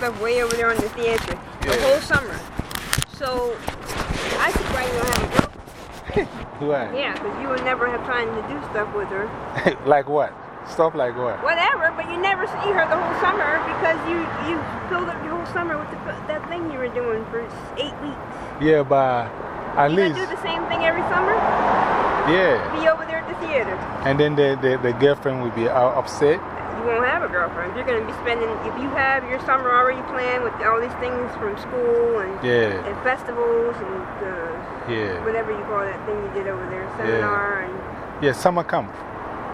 stuff way over there on the theater the whole summer. So I think why you have a girlfriend. Why? Yeah, because you would never have time to do stuff with her. like what? Stuff like what? Whatever, but you never see her the whole summer because you, you filled up your whole summer with the, that thing you were doing for eight weeks. Yeah, but at You least, gonna do the same thing every summer? yeah. Be over there at the theater. And then the, the, the girlfriend will be uh, upset. Have a girlfriend. You're gonna be spending, if you have your summer already planned with all these things from school and, Yeah, and festivals and uh, yeah. whatever you call that thing you did over there, seminar and Yeah, summer camp.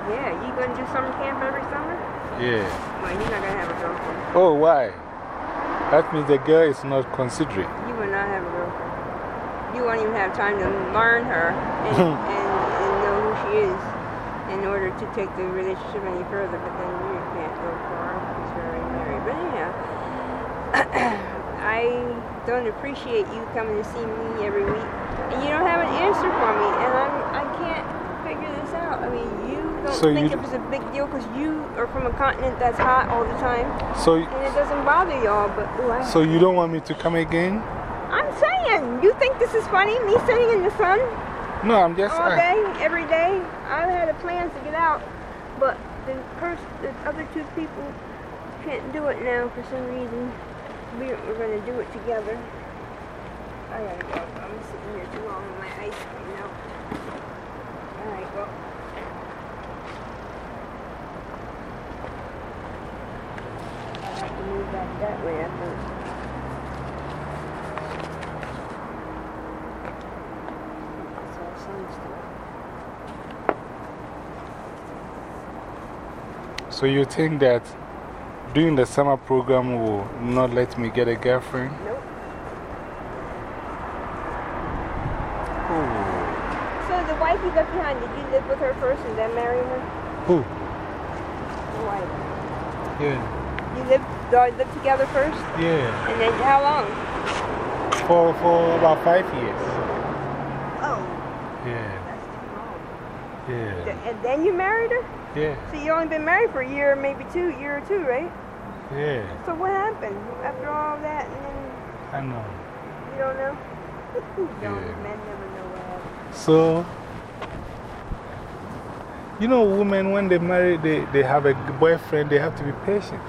yeah, you gonna do summer camp every summer? Yeah. Well, you're not gonna have a girlfriend. Oh, why? That means the girl is not considering. You will not have a girlfriend. You won't even have time to learn her and, and, and know who she is in order to take the relationship any further, but then you can't go far because you're already married. But anyhow, I don't appreciate you coming to see me every week, and you don't have an answer for me, and I'm, I can't figure this out. I mean, you don't So think you- it was a big deal because you are from a continent that's hot all the time, So, and it doesn't bother y'all, but ooh, so you don't want me to come again? I'm saying, you think this is funny? Me sitting in the sun No, I'm just. all I- day, every day? I had a plan to get out, but the, pers the other two people can't do it now for some reason. We, we're going to do it together. I gotta go. I'm sitting here too long with my ice cream now. Alright, well. I have to move back that way, I think. So you think that doing the summer program will not let me get a girlfriend? Nope. So the wife you left behind, did you live with her first and then marry her? Who? The wife. Yeah. You lived, y'all lived together first? Yeah. And then how long? For, for about five years. Oh, Yeah. that's too long. Yeah. And then you married her? Yeah. So you only been married for a year, maybe two, year or two, right? Yeah. So what happened after all that and then I know. you don't know? you don't, Yeah. men never know what happened. So, you know, women, when they marry, they, they have a boyfriend, they have to be patient.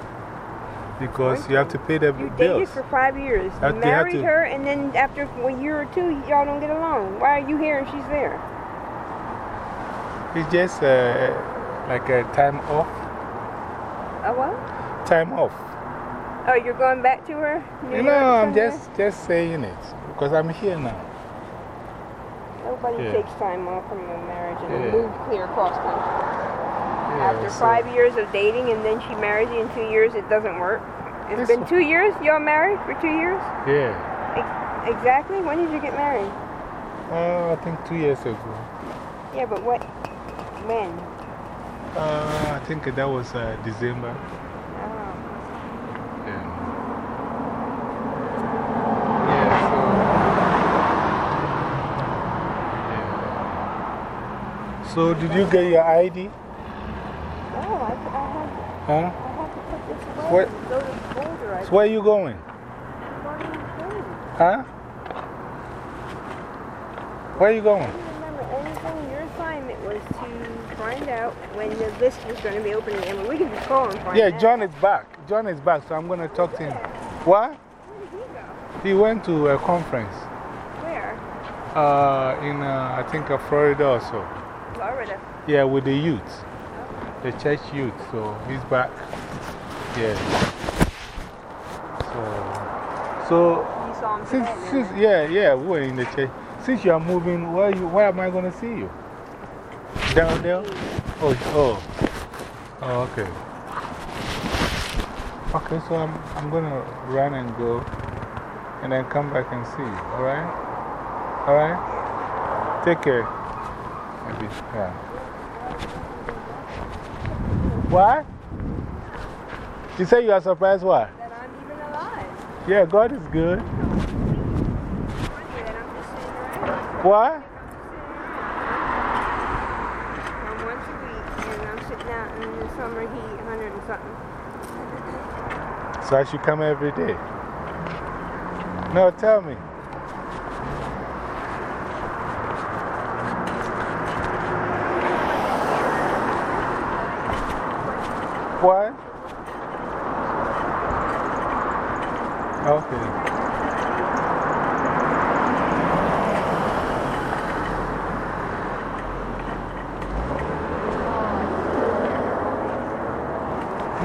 Because you have to pay the You dated bills. for five years, Have to- married to- her, and then after a year or two, y'all don't get along. Why are you here and she's there? It's just uh, like a time off. Oh, what? Time off. Oh, you're going back to her? New know, I'm just, just saying it. Because I'm here now. Nobody Yeah. takes time off from a marriage and Yeah. move clear across country. Yeah, After so- five years of dating and then she marries you in two years, it doesn't work. It's This been two years? Y'all married for two years? Yeah. Ex- exactly? When did you get married? Uh, I think two years ago. Yeah, but what? When? Uh, I think that was uh, December. Oh. Yeah. Yeah, so. Did you get your ID? Oh, I, I, have, Huh? I have to put this away. What? Go to folder. So, where are you going? What are you doing? Huh? Where are you going? I don't remember anything. Your assignment was to find out when the list was going to be open again. But we can just call and find Yeah, out. John is back. John is back, so I'm going to talk to him. What? Where did he go? He went to a conference Where? uh, in, uh, I think, uh, Florida or so. Florida. Yeah, with the youth, the church youth. So he's back. Yeah. So, so You saw him since, since, yeah, yeah, we were in the church. Since you are moving, where, you, where am I going to see you? Down there? Oh, oh. Oh, okay. Okay, so I'm, I'm going to run and go and then come back and see you. All right? All right? Take care. Yeah. What? You say you are surprised what? That I'm even alive. Yeah, God is good. Funny that I'm just sitting around. What? I'm once a week and I'm sitting out in the summer heat, 100 and something. So I should come every day. No, tell me. What? Okay.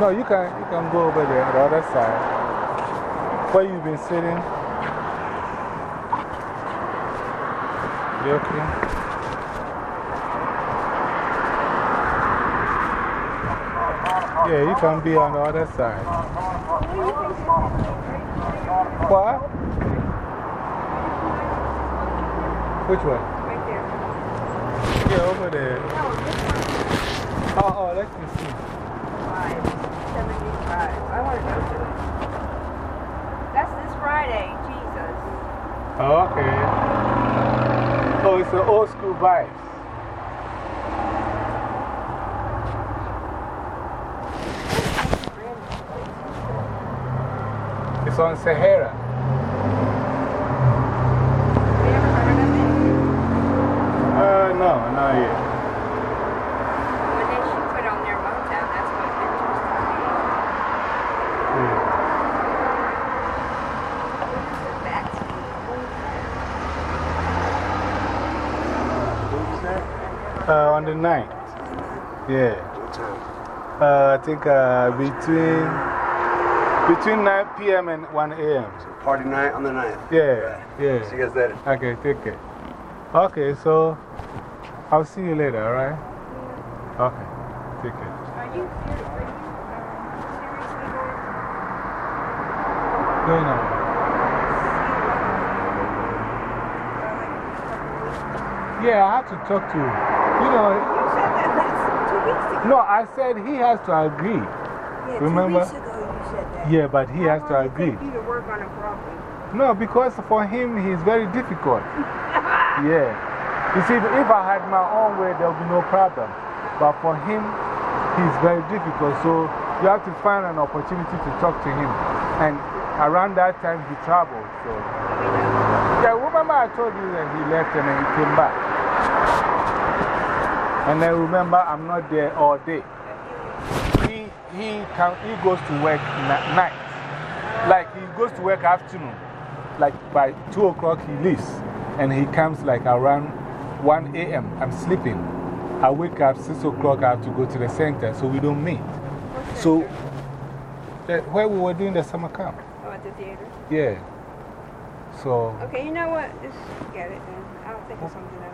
No, you can, you can go over there, the other side. Where you've been sitting. You okay? Yeah, you can be on the other side. What? Which one? Right there. Yeah, over there. Oh, oh, let me see. I want to go to it. That's this Friday, Jesus. Oh, okay. Oh, it's an old school vibes. It's on Sahara. Have you ever heard of it? Uh, no, not yet. When they should put on their Motown, that's what they're supposed to Yeah. be. That's Uh, on the 9th. Yeah. What time? Uh, I think uh, between, between 9 p.m. and 1 a.m. Party night on the 9th. Yeah, See yeah. you guys later. Okay, take care. Okay, so I'll see you later, alright? Okay, take care. Are you, ser- are you seriously going? Going on. Yeah, I have to talk to You know, You said that last two weeks ago. no, I said he has to agree. Yeah, remember? Two weeks ago you said that. Yeah, but he has to How long agree. did it take you to work on a problem? No, because for him, he's very difficult. yeah. You see, if I had my own way, there would be no problem. But for him, he's very difficult. So you have to find an opportunity to talk to him. And around that time, he traveled. So. Yeah, remember I told you that he left and then he came back. And then remember, I'm not there all day. He, he, can, he goes to work night. Like he goes to work afternoon. Like by 2 o'clock he leaves. And he comes like around 1 a.m. I'm sleeping. I wake up 6 o'clock, I have to go to the center, so we don't meet. So, that, where we were doing the summer camp. Oh, at the theater? Yeah. So, Okay, you know what? Just get it then. I'll think of something else.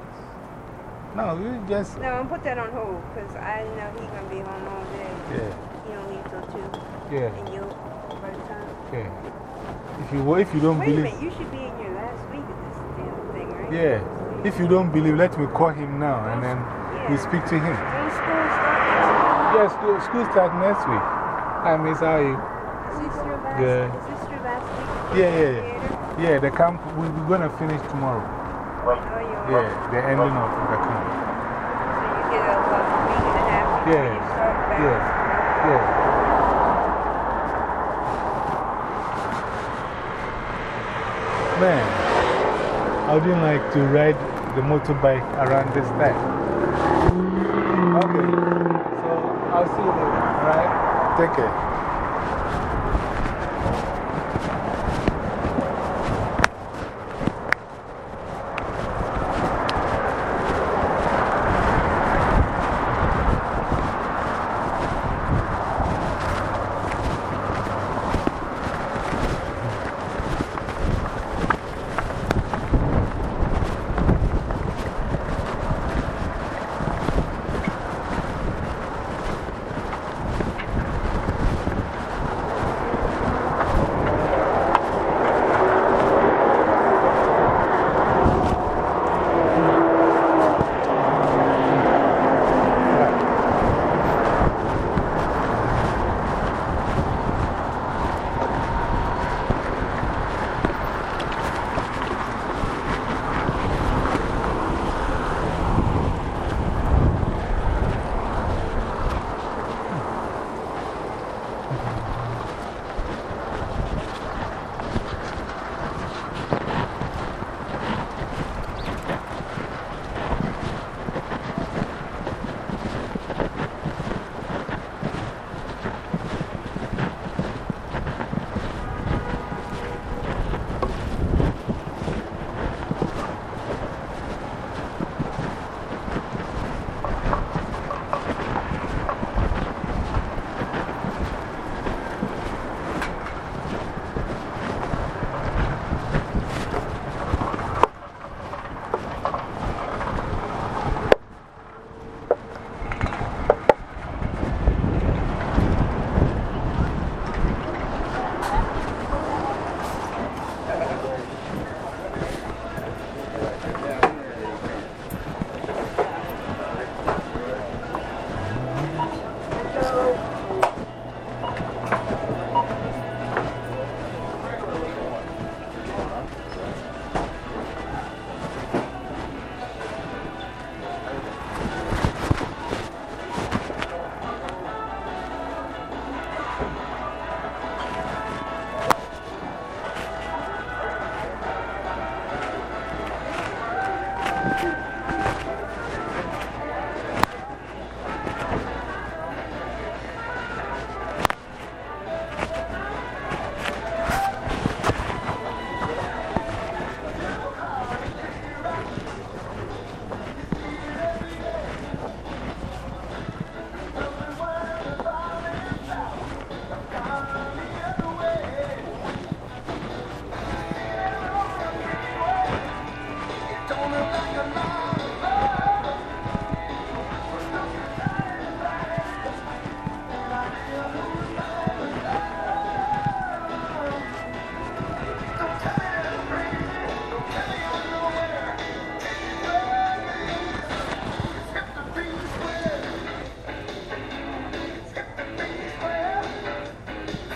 No, we just, No, I'm put that on hold because I know he's going to be home all day. yeah, He don't leave till 2. yeah, And you'll, by the time. yeah. If you, if you don't Wait a believe, minute, you should be in your last week of this damn thing, right? yeah. If you don't believe, let me call him now and then we speak to him. When school starts, Yes, school, school starts next week. Hi, Miss, how are you? is this your last, Yeah. is this your last week? Yeah, yeah, yeah. theater? Yeah, the camp, we, we're going to finish tomorrow. Yeah, the ending of the camp. So you get a, what, a week and a half Yeah. you start back. Yeah. Yeah. Man, I wouldn't like to ride the motorbike around this time. Okay, so I'll see you later, alright? Take care.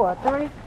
for? Three?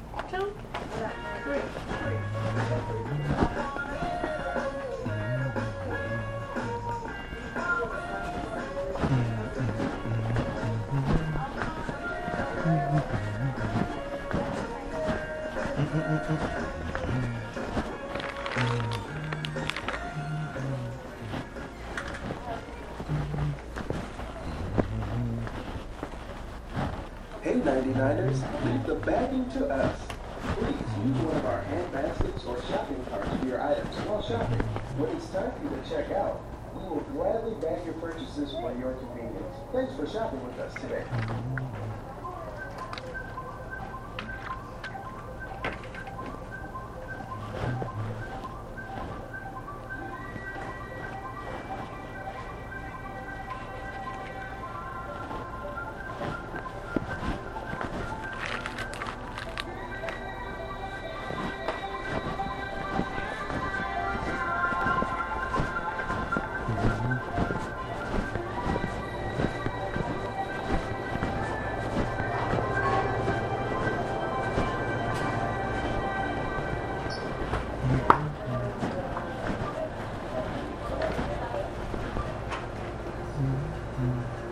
mm-hmm.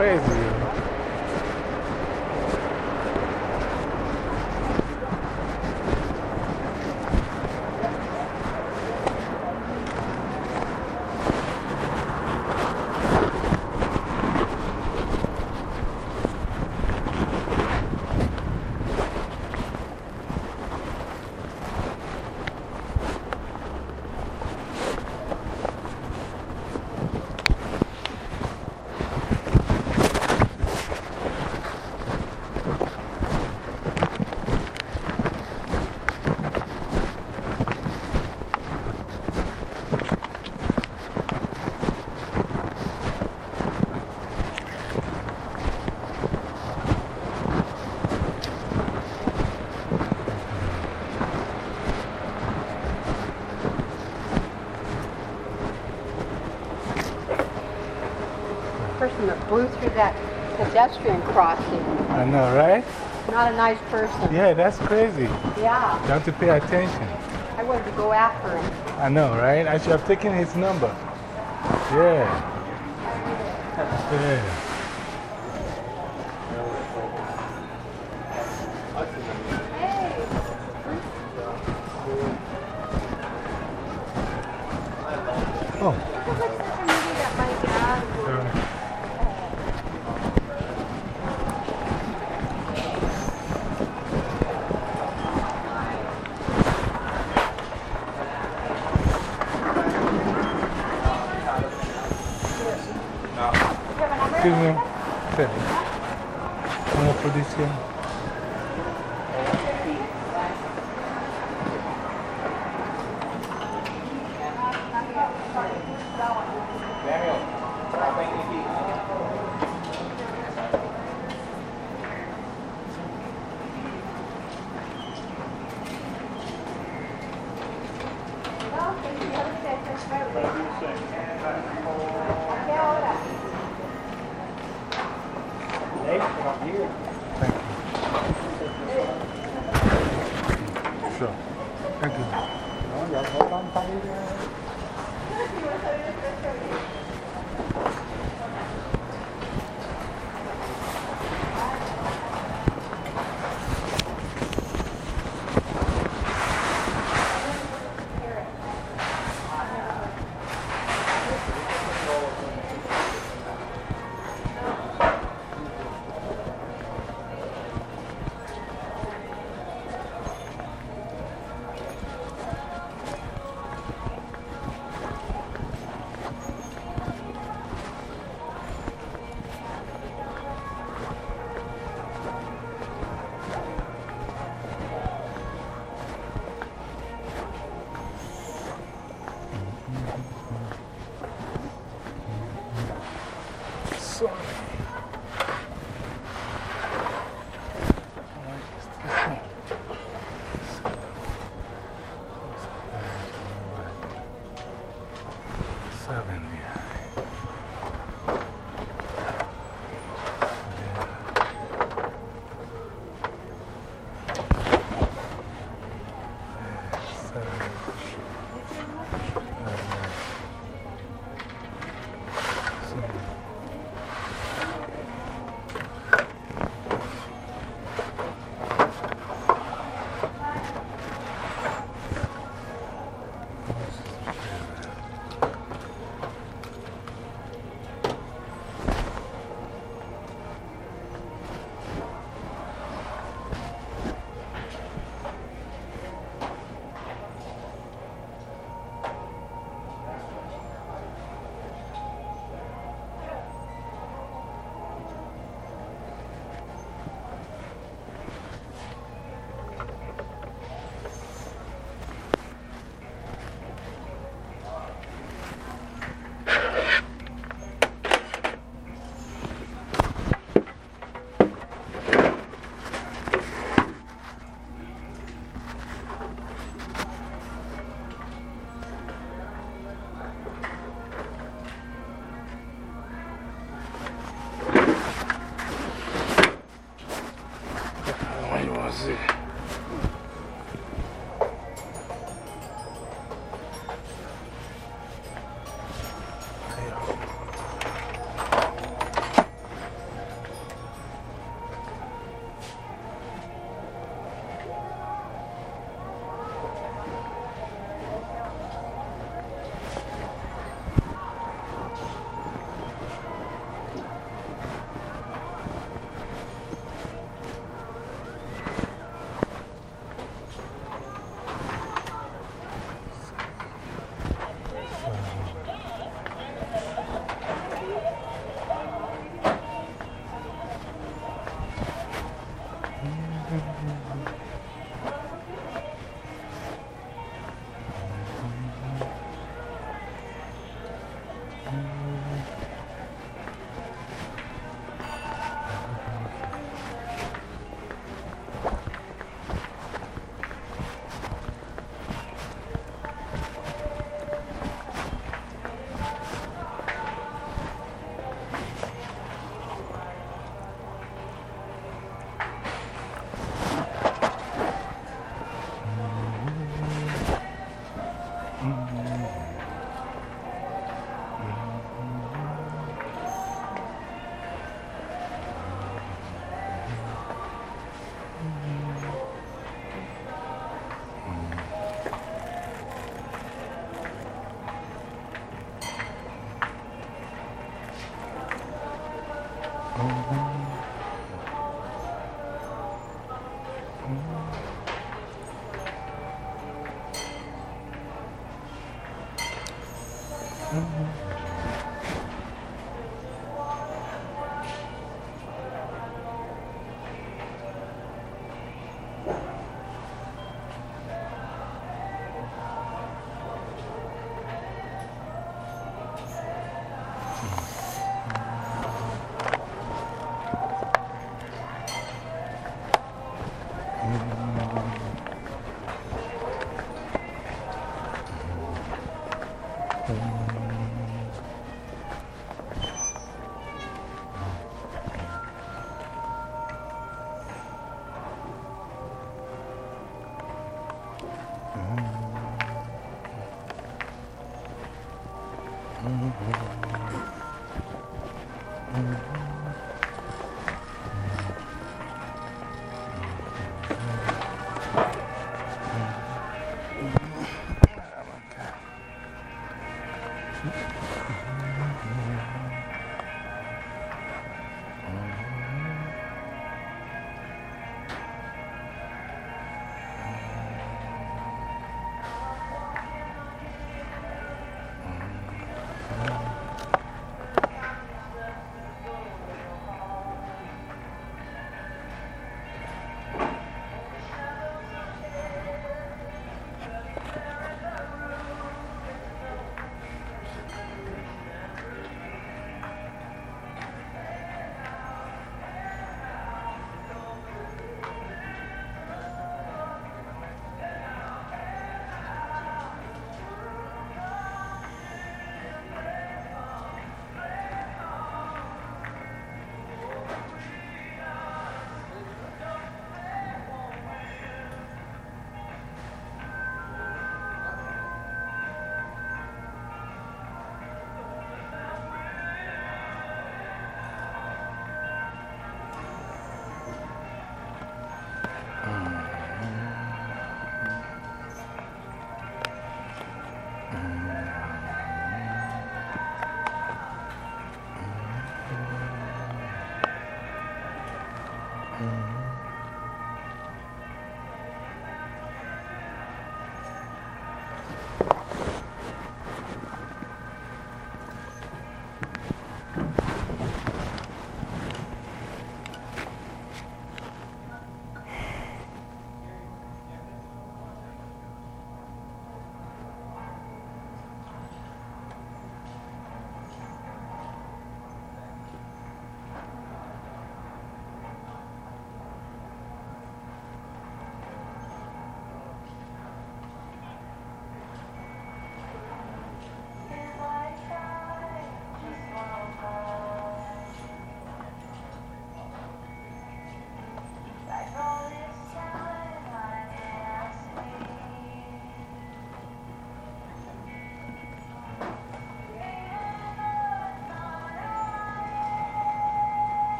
Crazy. You know. person that blew through that pedestrian crossing. I know, right? Not a nice person. Yeah, that's crazy. Yeah, You have to pay attention. I wanted to go after him. I know, right? I should have taken his number. Yeah. Yeah. Oh. Sorry. Excuse me. Sorry. I'm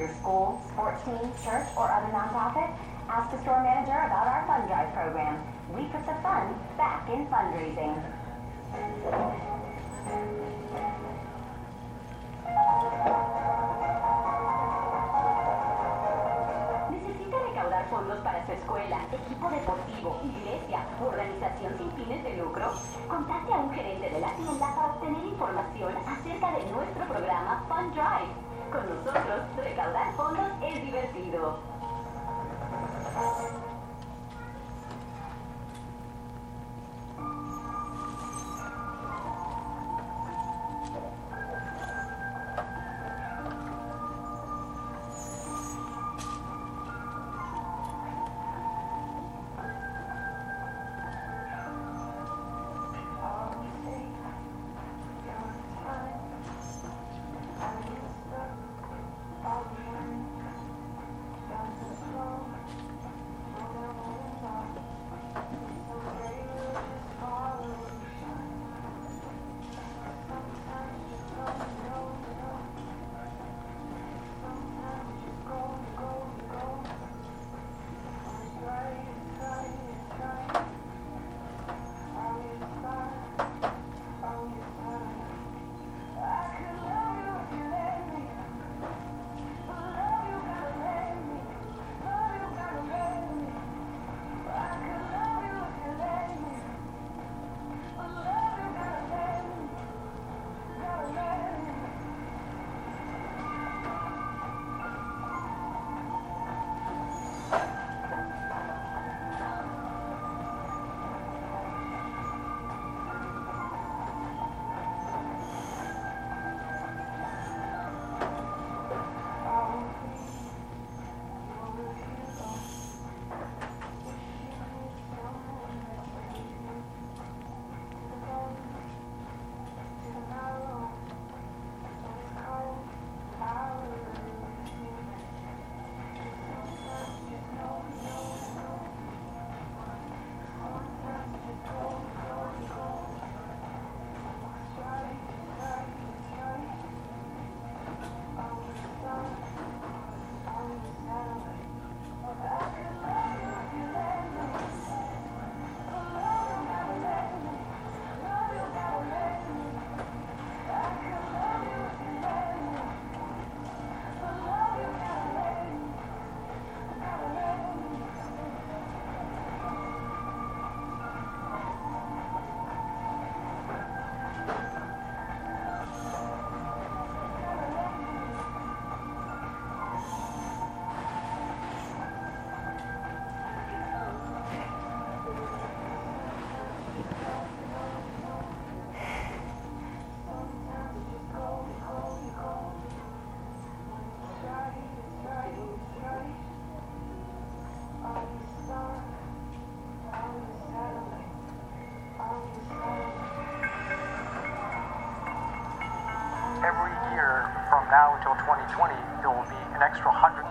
your school, sports team, church, or other nonprofit? Ask the store manager about our fund drive program. We put the fun back in fundraising. ¿Necesita recaudar fondos para su escuela, equipo deportivo, iglesia organización sin fines de lucro? Contacte a un gerente de la tienda para obtener información acerca de nuestro programa Fund Drive. Con nosotros, recaudar fondos es divertido. From now until 2020, there will be an extra hundred.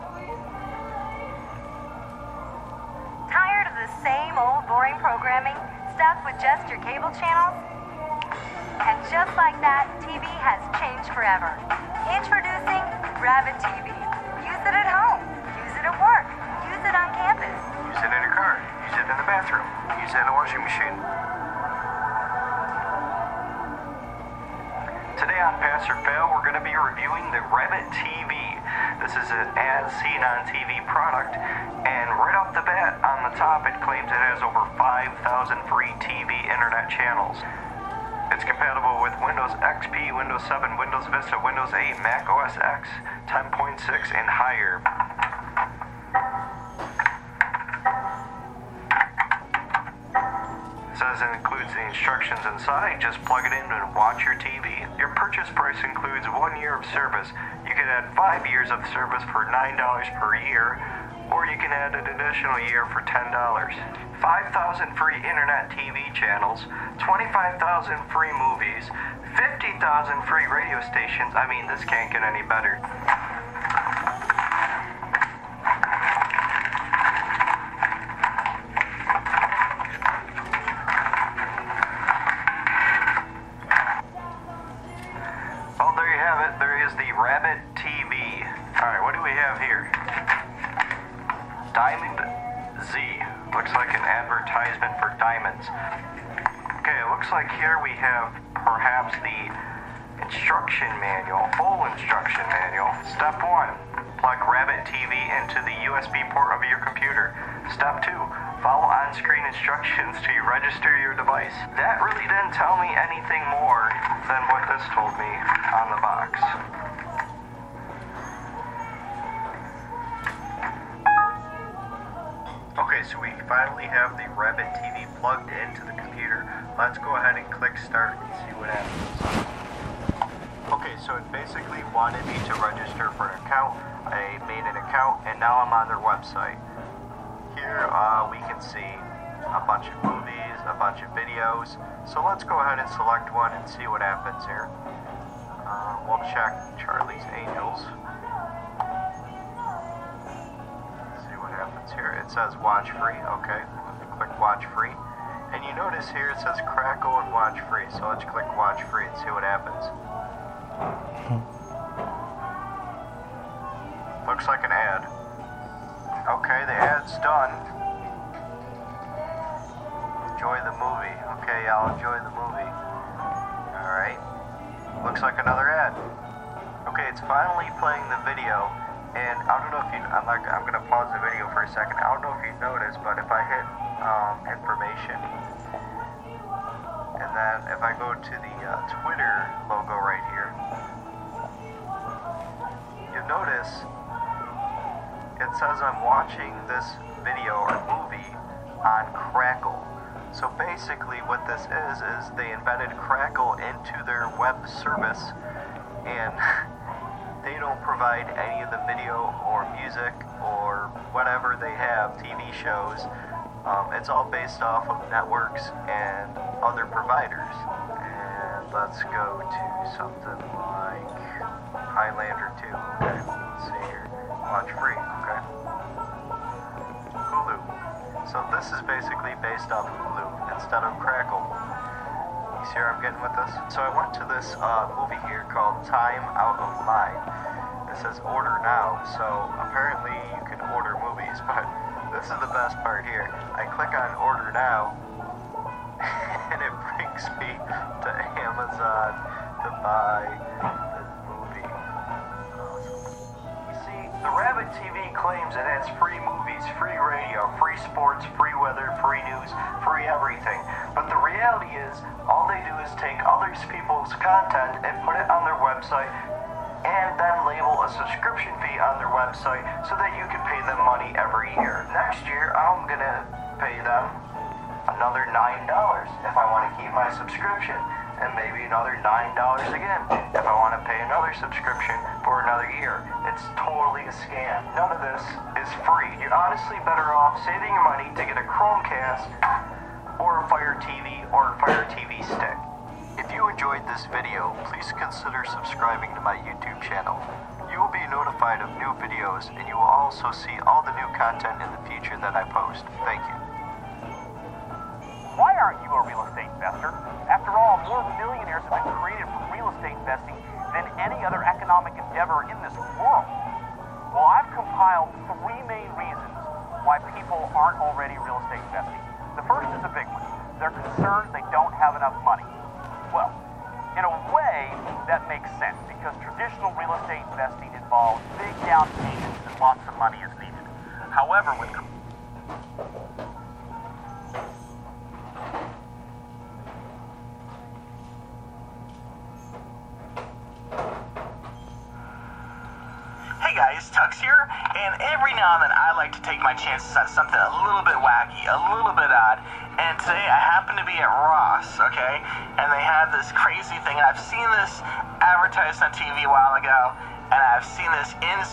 Tired of the same old boring programming? Stuck with just your cable channels? And just like that, TV has changed forever. Introducing Rabbit TV. Use it at home. Use it at work. Use it on campus. Use it in a car. Use it in the bathroom. Use it in the washing machine. Today on Pass or Fail, we're going to be reviewing the Rabbit TV. This is an as seen on TV product, and right off the bat, on the top, it claims it has over 5,000 free TV internet channels. It's compatible with Windows XP, Windows 7, Windows Vista, Windows 8, Mac OS X, 10.6, and higher. It says it includes the instructions inside. Just plug it in and watch your TV. Purchase price includes one year of service. You can add five years of service for $9 per year, or you can add an additional year for $10. 5,000 free internet TV channels, 25,000 free movies, 50,000 free radio stations. I mean, this can't get any better. Finally have the Rabbit TV plugged into the computer. Let's go ahead and click start and see what happens. Okay, so it basically wanted me to register for an account. I made an account and now I'm on their website. Here uh, we can see a bunch of movies, a bunch of videos. So let's go ahead and select one and see what happens here. Uh, we'll check Charlie's Angels. see what happens here. It says watch free. Okay, click watch free. And you notice here it says Crackle and watch free. So let's click watch free and see what happens. Looks like an ad. Okay, the ad's done. Enjoy the movie. Okay, I'll enjoy the movie. Alright. Looks like another ad. Okay, it's finally playing the video. And I don't know if you, I'm like, I'm gonna pause the video for a second. I don't know if you noticed, but if I hit um, information, and then if I go to the uh, Twitter logo right here, you'll notice it says I'm watching this video or movie on Crackle. So basically, what this is is they embedded Crackle into their web service, and they don't provide any of the video or music or whatever they have, TV shows. Um, it's all based off of networks and other providers. And let's go to something like Highlander 2. Okay, let's see here. Watch free. Okay. Hulu. So this is basically based off Hulu instead of Crackle. See I'm getting with this? So I went to this uh, movie here called Time Out of Mind. It says order now, so apparently you can order movies, but this is the best part here. I click on order now, and it brings me to Amazon to buy this movie. You see, the Rabbit TV claims it has free movies, free radio, free sports, free weather, free news, free everything. But the reality is, all they do is take other people's content and put it on their website and then label a subscription fee on their website so that you can pay them money every year. Next year, I'm gonna pay them another $9 if I want to keep my subscription, and maybe another $9 again if I want to pay another subscription for another year. It's totally a scam. None of this is free. You're honestly better off saving your money to get a Chromecast or a Fire TV or a Fire TV stick. If you enjoyed this video, please consider subscribing to my YouTube channel. You will be notified of new videos and you will also see all the new content in the future that I post. Thank you. Why aren't you a real estate investor? After all, more millionaires have been created from real estate investing than any other economic endeavor in this world. Well, I've compiled three main reasons why people aren't already real estate investing. The first is a big. They're concerned they don't have enough money. Well, in a way, that makes sense because traditional real estate investing involves big down payments and lots of money is needed. However, with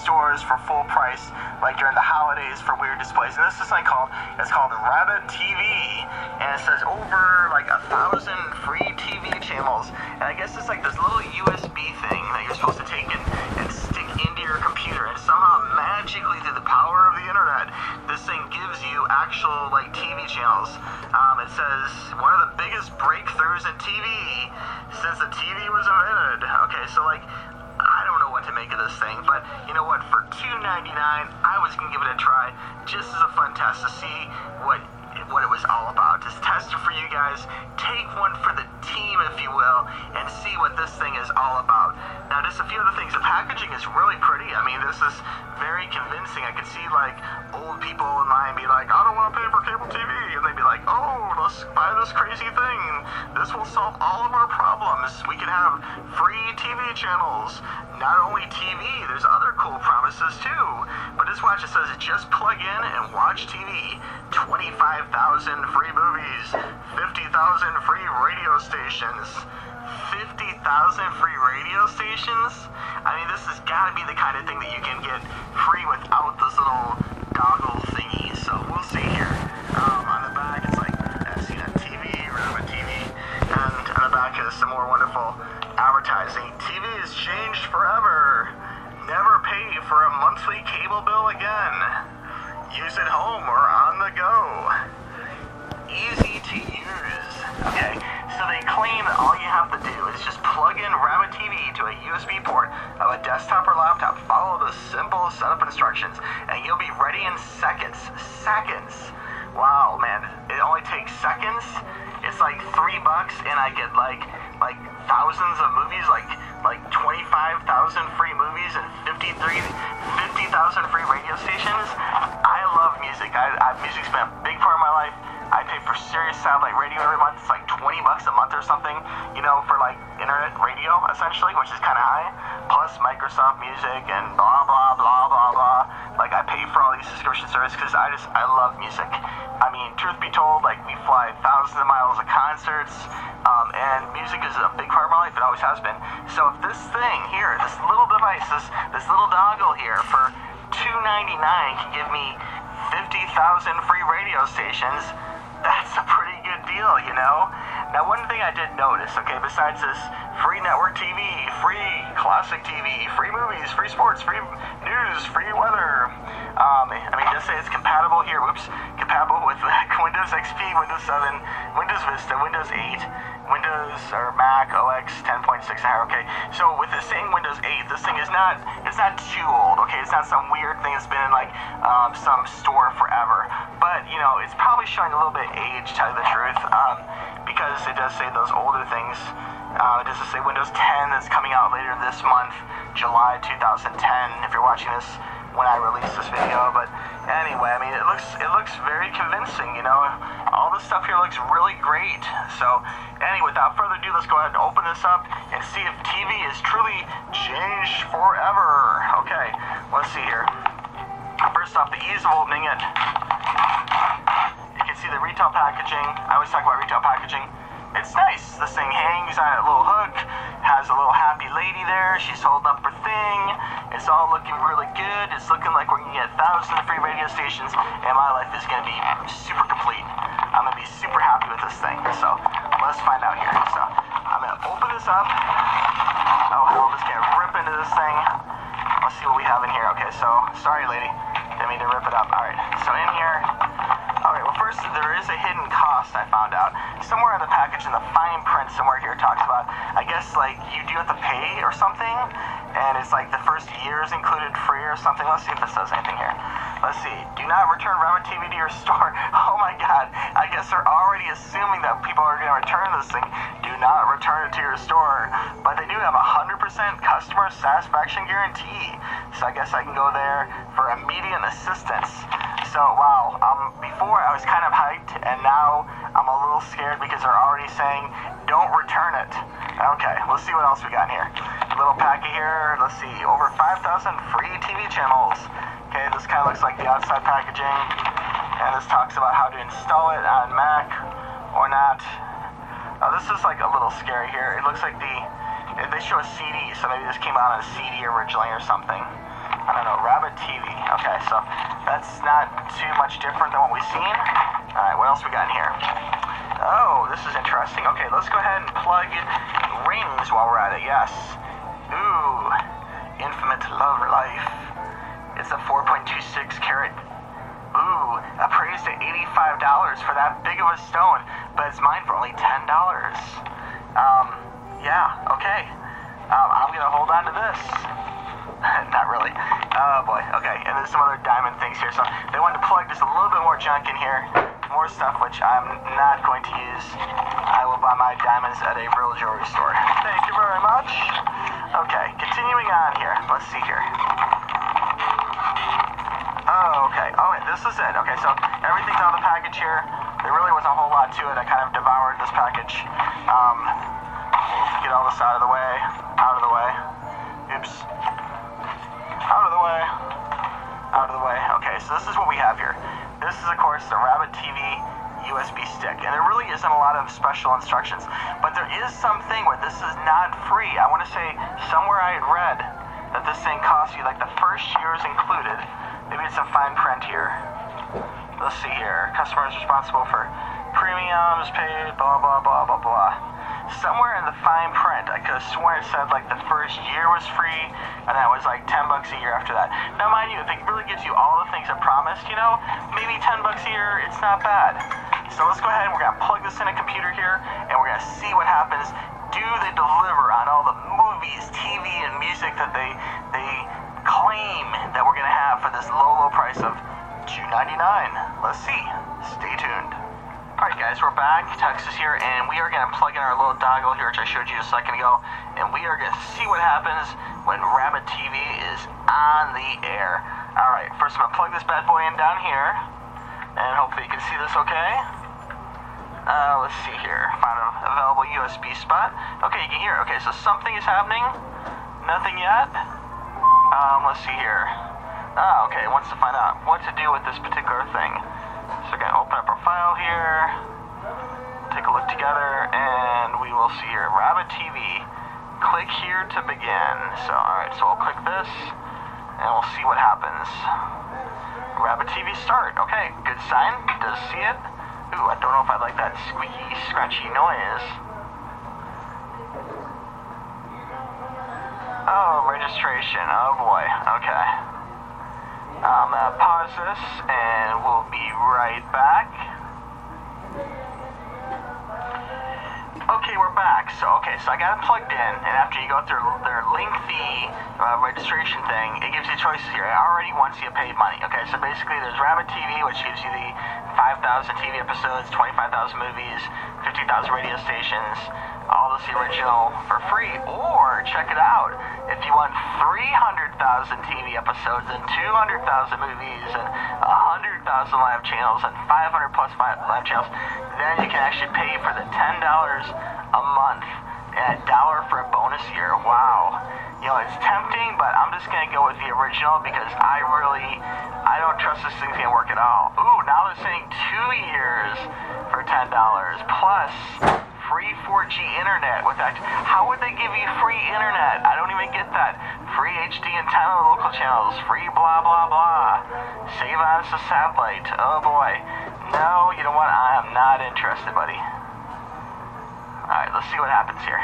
stores for full price, like during the holidays for weird displays. And this is something called, it's called Rabbit TV, and it says over like a thousand free TV channels. And I guess it's like this little USB thing that you're supposed to take and, and stick into your computer, and somehow magically through the power of the internet, this thing gives you actual like TV channels. Um, it says one of the biggest breakthroughs in TV since the TV was invented. Okay, so like I don't know what to make of this thing, but you know what? For $2.99, I was gonna give it a try, just as a fun test to see what what it was all about. Just test it for you guys. Take one for the team, if you will, and see what this thing is all about. Now, just a few other things. The packaging is really pretty. I mean, this is very convincing. I could see like old people in line be like, I don't want to pay for cable TV, and they'd be like, Oh, let's buy this crazy thing. This will solve all of our problems. We can have free TV channels. Not only TV, there's other cool promises too. But this watch it says just plug in and watch TV. 25,000 free movies, 50,000 free radio stations. 50,000 free radio stations? I mean, this has got to be the kind of thing that you can get free without this little goggle thingy. So we'll see here. Um, on the back, it's like SCNet TV, Rabbit TV, and on the back is some more wonderful TV has changed forever. Never pay for a monthly cable bill again. Use it home or on the go. Easy to use. Okay, so they claim that all you have to do is just plug in Rabbit TV to a USB port of a desktop or laptop, follow the simple setup instructions, and you'll be ready in seconds. Seconds. Wow, man, it only takes seconds. It's like three bucks, and I get like like thousands of movies, like like 25,000 free movies and 53 50,000 free radio stations. I love music. I, I music's been a big part of my life. I pay for Sirius satellite radio every month. It's like 20 bucks a month or something, you know, for like internet radio essentially, which is kind of high. Plus Microsoft Music and blah blah blah blah blah. Like I pay for all these subscription services because I just I love music. I mean, truth be told, like we fly thousands of miles of concerts, um, and music is a big part of my life. It always has been. So if this thing here, this little device, this this little dongle here for $2.99 can give me 50,000 free radio stations that's a pretty good deal, you know? Now, one thing I did notice, okay, besides this free network TV, free classic TV, free movies, free sports, free news, free weather, um, I mean, just say it's compatible here, whoops, compatible with Windows XP, Windows 7, Windows Vista, Windows 8, Windows or Mac OS 10.6 and higher, okay? So with the same Windows 8, this thing is not, it's not too old, okay? It's not some weird thing that's been in like um, some store forever. But, you know, it's probably showing a little bit age, tell you the truth, um, because it does say those older things. Uh, it does say Windows 10 that's coming out later this month, July 2010, if you're watching this when I release this video. But anyway, I mean, it looks it looks very convincing. You know, all this stuff here looks really great. So anyway, without further ado, let's go ahead and open this up and see if TV is truly changed forever. Okay, let's see here. First off, the ease of opening it. You can see the retail packaging. I always talk about retail packaging. It's nice. This thing hangs on a little hook, has a little happy lady there. She's holding up her thing. It's all looking really good. It's looking like we're gonna get thousands of free radio stations, and my life is gonna be super complete. I'm gonna be super happy with this thing. So let's find out here. So I'm gonna open this up. Oh hell, just gonna rip into this thing. Let's see what we have in here. Okay, so sorry, lady. Didn't mean to rip it up. All right. So in here. Alright, well first there is a hidden cost I found out. Somewhere in the package in the fine print somewhere here talks about I guess like you do have to pay or something and it's like the first year is included free or something. Let's see if it says anything here. Let's see. Do not return Rabbit TV to your store. Oh my god. I guess they're already assuming that people are gonna return this thing. Do not return it to your store. But they do have a hundred percent customer satisfaction guarantee. So I guess I can go there for immediate assistance. So wow, um, before I was kind of hyped, and now I'm a little scared because they're already saying don't return it. Okay, let's see what else we got in here. Little packet here. Let's see, over 5,000 free TV channels. Okay, this kind of looks like the outside packaging, and this talks about how to install it on Mac or not. Oh, this is like a little scary here. It looks like the show a CD, so maybe this came out on a CD originally or something. There really isn't a lot of special instructions. But there is something where this is not free. I want to say somewhere I had read that this thing costs you, like the first year is included. Maybe it's in fine print here. Let's see here. Customer is responsible for premiums paid, blah, blah, blah, blah, blah. Somewhere in the fine print, I could have sworn it said like the first year was free, and that was like 10 bucks a year after that. Now, mind you, if it really gives you all the things it promised, you know, maybe 10 bucks a year, it's not bad. So let's go ahead and we're gonna plug this in a computer here, and we're gonna see what happens. Do they deliver on all the movies, TV, and music that they they claim that we're gonna have for this low, low price of $2.99? Let's see. Stay tuned. Alright guys, we're back. Texas here, and we are going to plug in our little dongle here, which I showed you a second ago, and we are going to see what happens when Rabbit TV is on the air. Alright, first I'm going to plug this bad boy in down here, and hopefully you can see this okay. Uh, let's see here. Find an available USB spot. Okay, you can hear. Okay, so something is happening. Nothing yet. Um, let's see here. Ah, okay, wants to find out what to do with this particular thing. So we're gonna open up our file here, take a look together, and we will see here, Rabbit TV. Click here to begin. So, alright, so I'll click this, and we'll see what happens. Rabbit TV start. Okay, good sign. Does see it. I don't know if I like that squeaky, scratchy noise. Oh, registration. Oh boy. Okay. I'm gonna pause this and we'll be right back. Okay, we're back. So, okay, so I got it plugged in, and after you go through their lengthy uh, registration thing, it gives you choices here. It already wants you to pay money. Okay, so basically there's Rabbit TV, which gives you the 5,000 TV episodes, 25,000 movies, 50,000 radio stations, all this original for free. Or, check it out, if you want 300,000 TV episodes and 200,000 movies and 100,000 live channels and 500 plus live channels, then you can actually pay for the $10 a month and a dollar for a bonus year. Wow. You know, it's tempting, but I'm just to go with the original because I really, I don't trust this thing's to work at all. Ooh, now they're saying plus free 4G internet with that. How would they give you free internet? I don't even get that. Free HD 10 local channels. Free blah, blah, blah. Save us a satellite. Oh boy. No, you know what? I am not interested, buddy. Alright, let's see what happens here.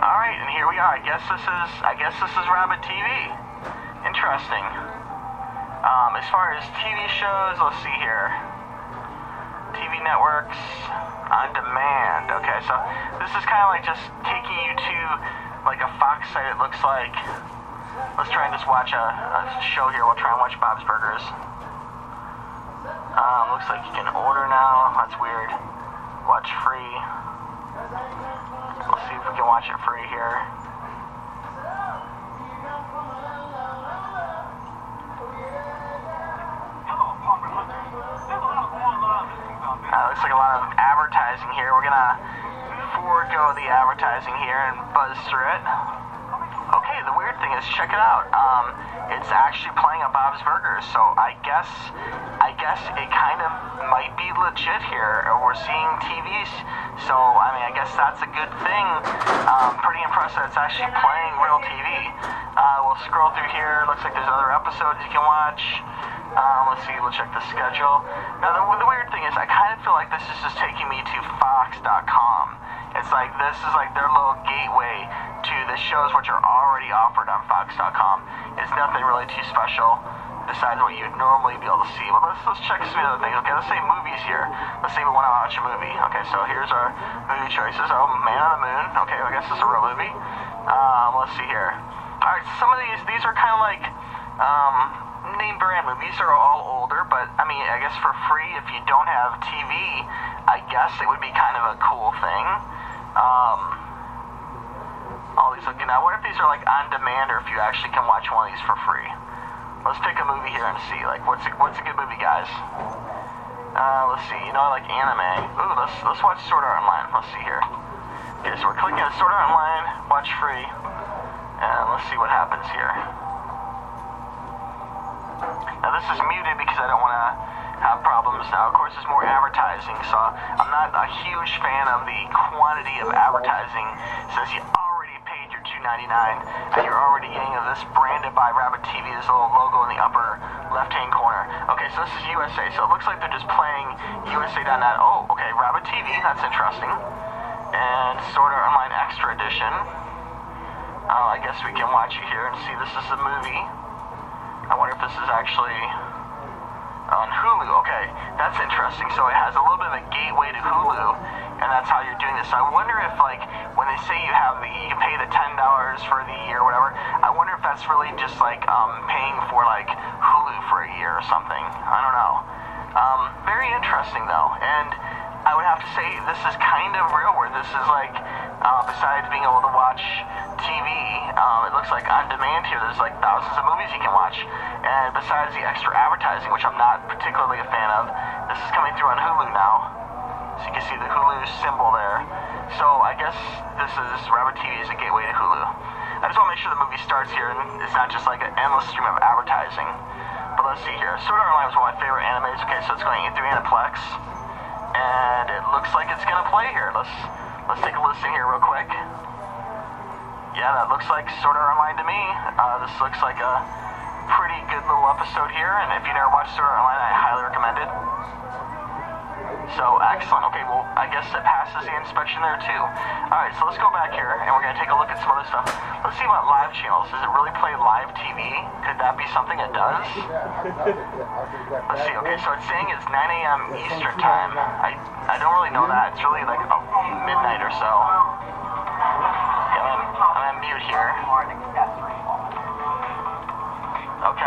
Alright, and here we are. I guess this is I guess this is Rabbit TV. Interesting. Um, as far as TV shows, let's see here. Networks on demand. Okay, so this is kind of like just taking you to like a Fox site. It looks like. Let's try and just watch a, a show here. We'll try and watch Bob's Burgers. Um, looks like you can order now. That's weird. Watch free. We'll see if we can watch it free here. Uh, looks like a lot of advertising here. We're gonna forego the advertising here and buzz through it. Okay, the weird thing is, check it out. Um, it's actually playing a Bob's Burgers, so I guess, I guess it kind of might be legit here. We're seeing TVs, so I mean, I guess that's a good thing. Um, pretty impressive. It's actually playing real TV. Uh, we'll scroll through here. Looks like there's other episodes you can watch. Um, let's see, we'll check the schedule. Now, the, the weird thing is, I kind of feel like this is just taking me to Fox.com. It's like this is like their little gateway to the shows which are already offered on Fox.com. It's nothing really too special besides what you'd normally be able to see. But let's let's check some other things. Okay, let's say movies here. Let's say we want to watch a movie. Okay, so here's our movie choices. Oh, Man on the Moon. Okay, I guess it's a real movie. Um, let's see here. All right, some of these these are kind of like um, movies. Are all older, but I mean, I guess for free if you don't have TV, I guess it would be kind of a cool thing. Um, all these looking. I wonder if these are like on demand or if you actually can watch one of these for free. Let's pick a movie here and see. Like, what's a, what's a good movie, guys? Uh, let's see. You know, I like anime. Ooh, let's let's watch Sword Art Online. Let's see here. Okay, so we're clicking on Sword Art Online, watch free, and let's see what happens here. This is muted because I don't want to have problems. Now, of course, there's more advertising, so I'm not a huge fan of the quantity of advertising since you already paid your $2.99 and you're already getting this branded by Rabbit TV, this little logo in the upper left-hand corner. Okay, so this is USA, so it looks like they're just playing USA.net. Oh, okay, Rabbit TV, that's interesting. And Sword Art Online Extra Edition. Oh, I guess we can watch it here and see this is a movie. This is actually on Hulu. Okay, that's interesting. So it has a little bit of a gateway to Hulu, and that's how you're doing this. So I wonder if, like, when they say you have the, you can pay the ten dollars for the year or whatever. I wonder if that's really just like um, paying for like Hulu for a year or something. I don't know. Um, very interesting though, and I would have to say this is kind of real. Where this is like, uh, besides being able to watch TV, um, it looks like on demand here. There's like thousands of movies you can watch, and besides the extra advertising, which I'm not particularly a fan of, this is coming through on Hulu now. So you can see the Hulu symbol there. So I guess this is Rabbit TV is a gateway to Hulu. I just want to make sure the movie starts here and it's not just like an endless stream of advertising. But let's see here. Sword Art Online was one of my favorite animes. Okay, so it's going through Aniplex, and it looks like it's gonna play here. Let's let's take a listen here real quick. Yeah, that looks like Sword Art Online to me. Uh, this looks like a pretty good little episode here, and if you never watched Sword Art Online, I highly recommend it. So, excellent. Okay, well, I guess it passes the inspection there too. Alright, so let's go back here, and we're to take a look at some other stuff. Let's see about live channels. Does it really play live TV? Could that be something it does? Let's see. Okay, so it's saying it's 9 a.m. Eastern Time. I, I don't really know that. It's really like midnight or so.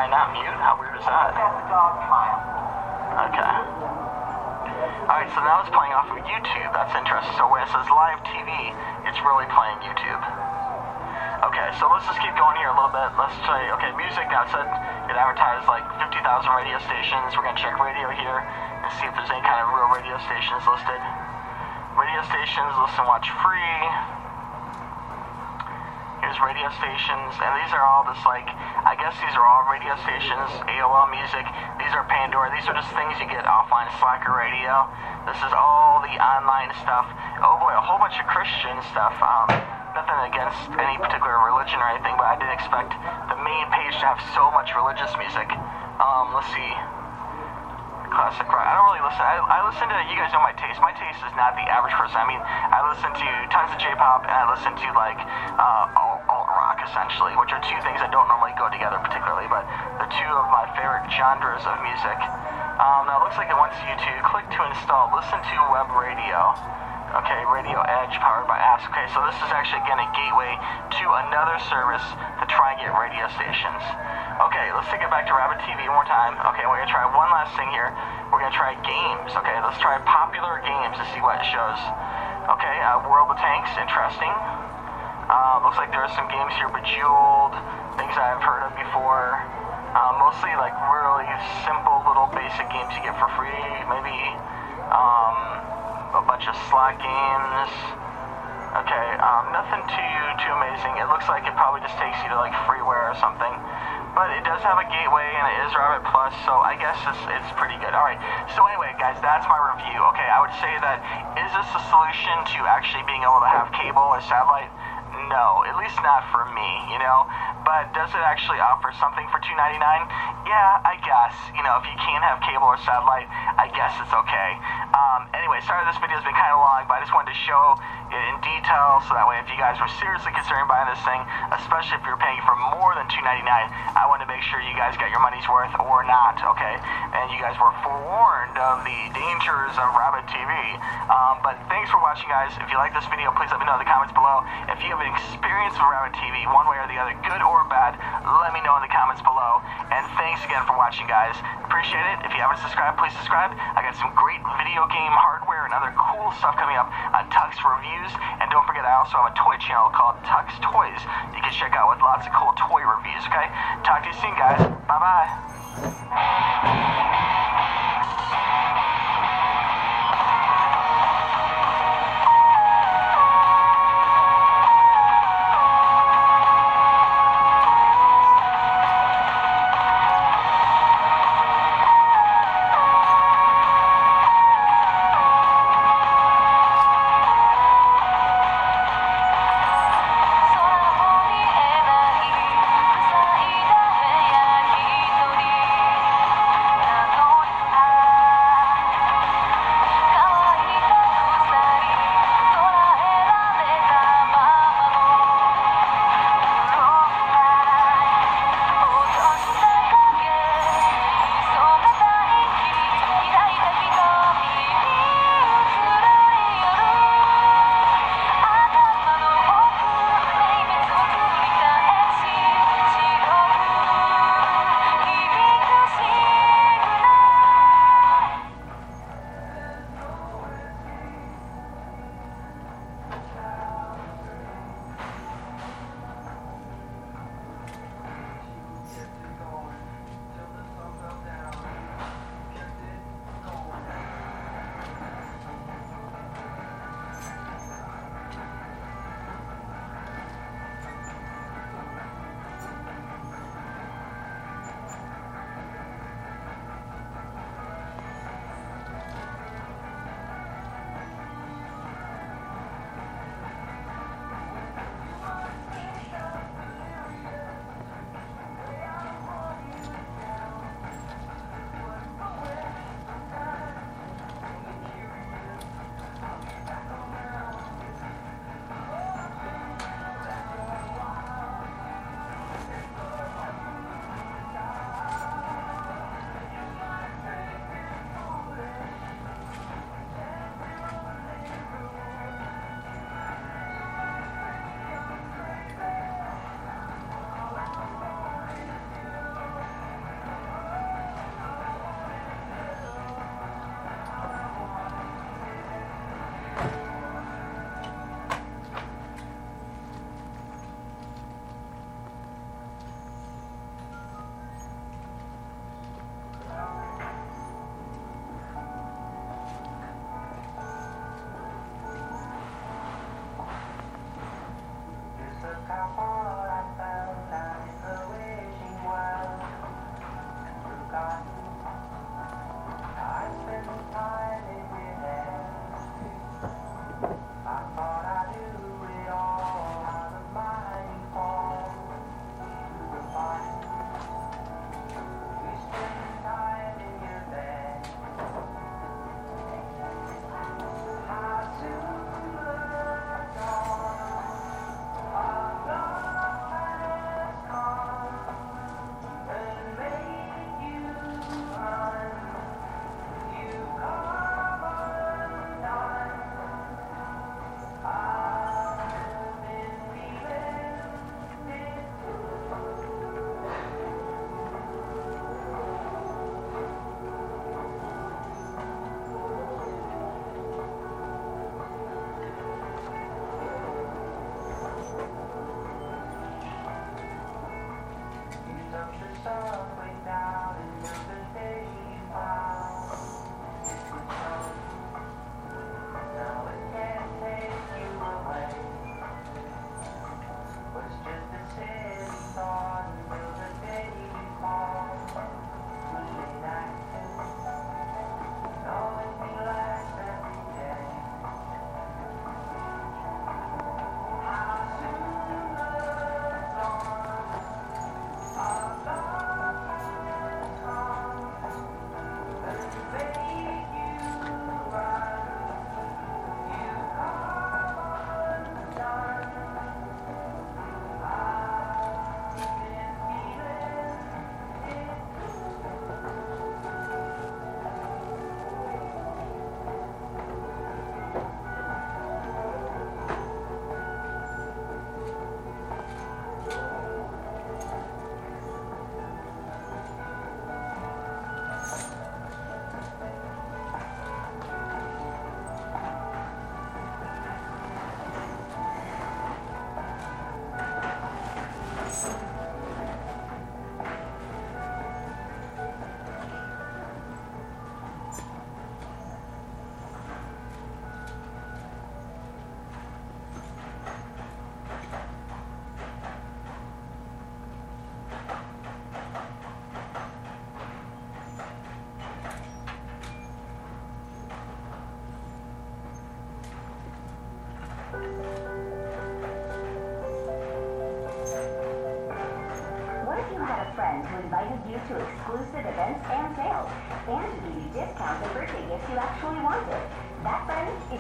Okay, not mute? How weird is that? Okay. Alright, so now it's playing off of YouTube. That's interesting. So when it says live TV, it's really playing YouTube. Okay, so let's just keep going here a little bit. Let's say, okay, music. Now it said it advertised like 50,000 radio stations. We're going to check radio here and see if there's any kind of real radio stations listed. Radio stations, listen, watch free. Here's radio stations, and these are all just like, Guess these are all radio stations, AOL Music, these are Pandora, these are just things you get offline, Slacker Radio. This is all the online stuff. Oh boy, a whole bunch of Christian stuff. Um, nothing against any particular religion or anything, but I didn't expect the main page to have so much religious music. Um, let's see. Classic rock. I don't really listen. I, I listen to, you guys know my taste. My taste is not the average person. I mean, I listen to tons of J-pop and I listen to like uh, alt, rock essentially, which are two things I don't normally together particularly, but the two of my favorite genres of music. Um, now it looks like it wants you to click to install Listen to Web Radio. Okay, Radio Edge powered by Ask. Okay, so this is actually again a gateway to another service to try and get radio stations. Okay, let's take it back to Rabbit TV one more time. Okay, we're gonna try one last thing here. We're gonna try games. Okay, let's try popular games to see what it shows. Okay, uh, World of Tanks, interesting. Uh, looks like there are some games here, Bejeweled, things I've heard mostly like really simple little basic games you get for free. Maybe um, a bunch of slot games. Okay, um, nothing too too amazing. It looks like it probably just takes you to like freeware or something. But it does have a gateway and it is Rabbit Plus, so I guess it's, it's pretty good. Alright, so anyway, guys, that's my review. Okay, I would say that is this a solution to actually being able to have cable or satellite? No, at least not for me, you know? But does it actually offer something for $2.99? Yeah, I guess. You know, if you can't have cable or satellite, I guess it's okay. Um, anyway, sorry this video has been kind of long, but I just wanted to show so that way if you guys were seriously considering buying this thing, especially if you're paying for more than $2.99, I want to make sure you guys got your money's worth or not, okay? And you guys were forewarned of the dangers of Rabbit TV. Um, but thanks for watching, guys. If you like this video, please let me know in the comments below. If you have an experience with Rabbit TV, one way or the other, good or bad, let me know in the comments below. And thanks again for watching, guys. Appreciate it. If you haven't subscribed, please subscribe. I got some great video game hardware and other cool stuff coming up on Tux Reviews. And don't forget, I also have a toy channel called Tux Toys you can check out with lots of cool toy reviews, okay? Talk to you soon, guys. Bye-bye.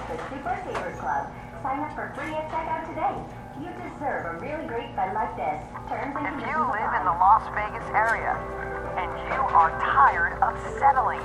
the Super Savers Club. Sign up for free at checkout today. You deserve a really great fun like this. Terms and if you live in the Las Vegas area and you are tired of settling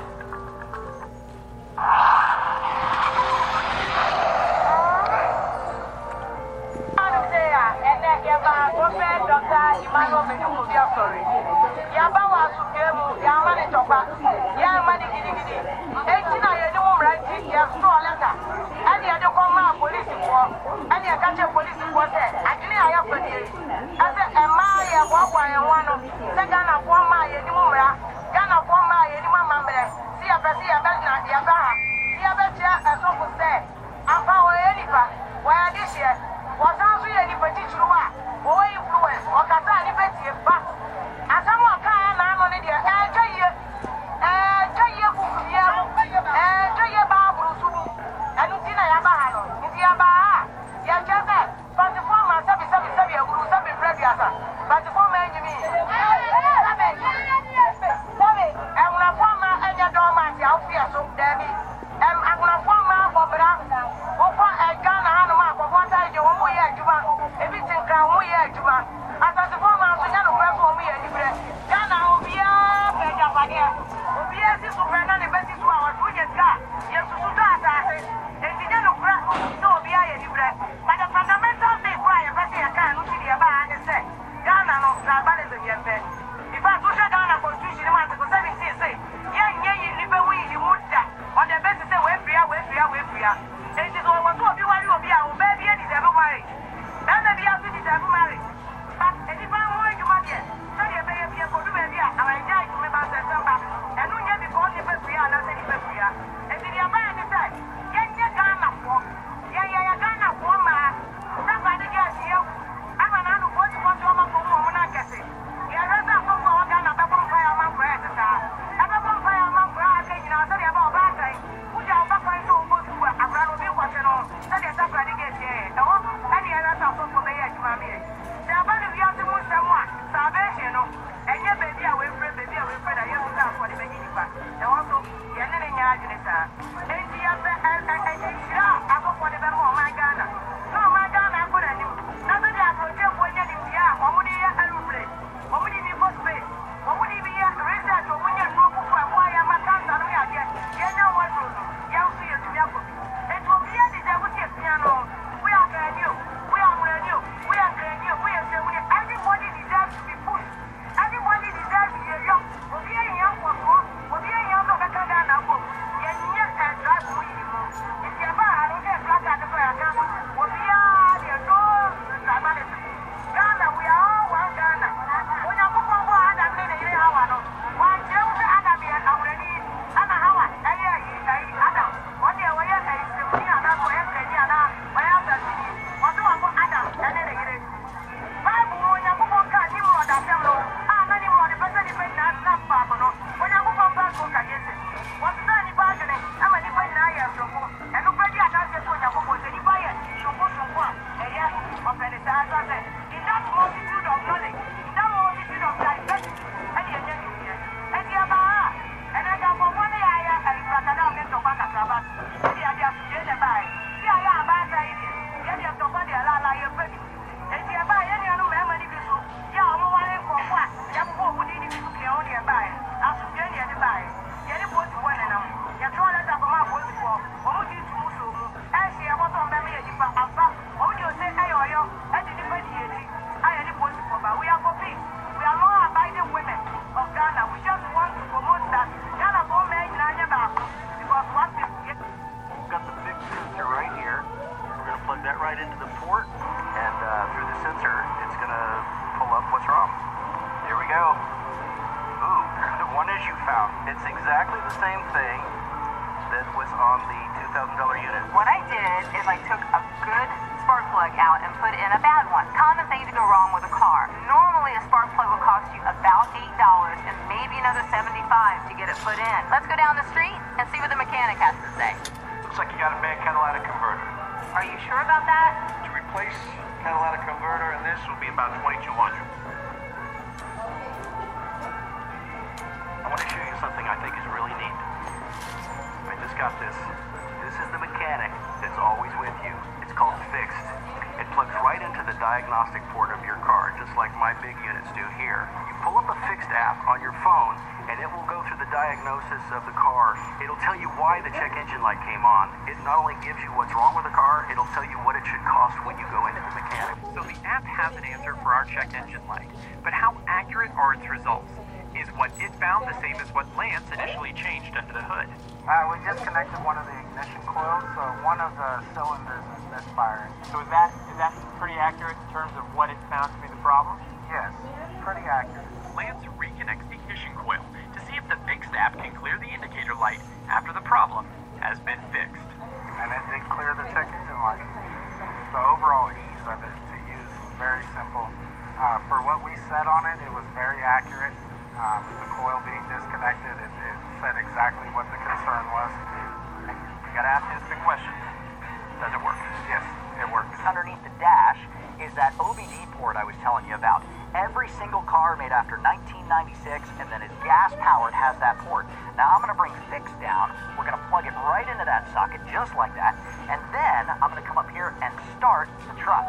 single car made after 1996 and then it's gas powered, has that port. Now I'm going to bring fix down. We're going to plug it right into that socket just like that. And then I'm going to come up here and start the truck.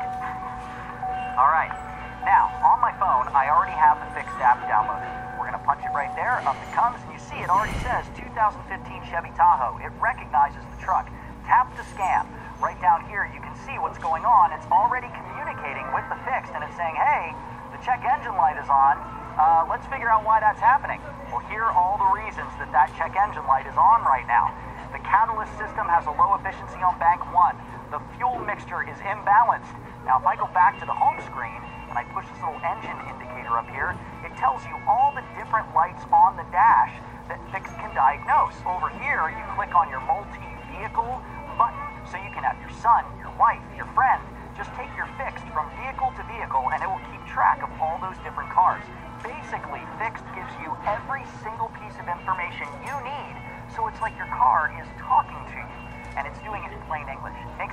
All right. Now, on my phone, I already have the FIXD app downloaded. We're going to punch it right there. Up it comes, and you see it already says 2015 Chevy Tahoe. It recognizes the truck. Tap to scan. Right down here, you can see what's going on. It's already communicating with the FIXD, and it's saying, hey, check engine light is on. Uh, let's figure out why that's happening. Well, here are all the reasons that that check engine light is on right now. The catalyst system has a low efficiency on bank one. The fuel mixture is imbalanced. Now, if I go back to the home screen and I push this little engine indicator up here, it tells you all the different lights on the dash that Fix can diagnose. Over here, you click on your single piece of information you need so it's like your car is talking to you and it's doing it in plain English. Makes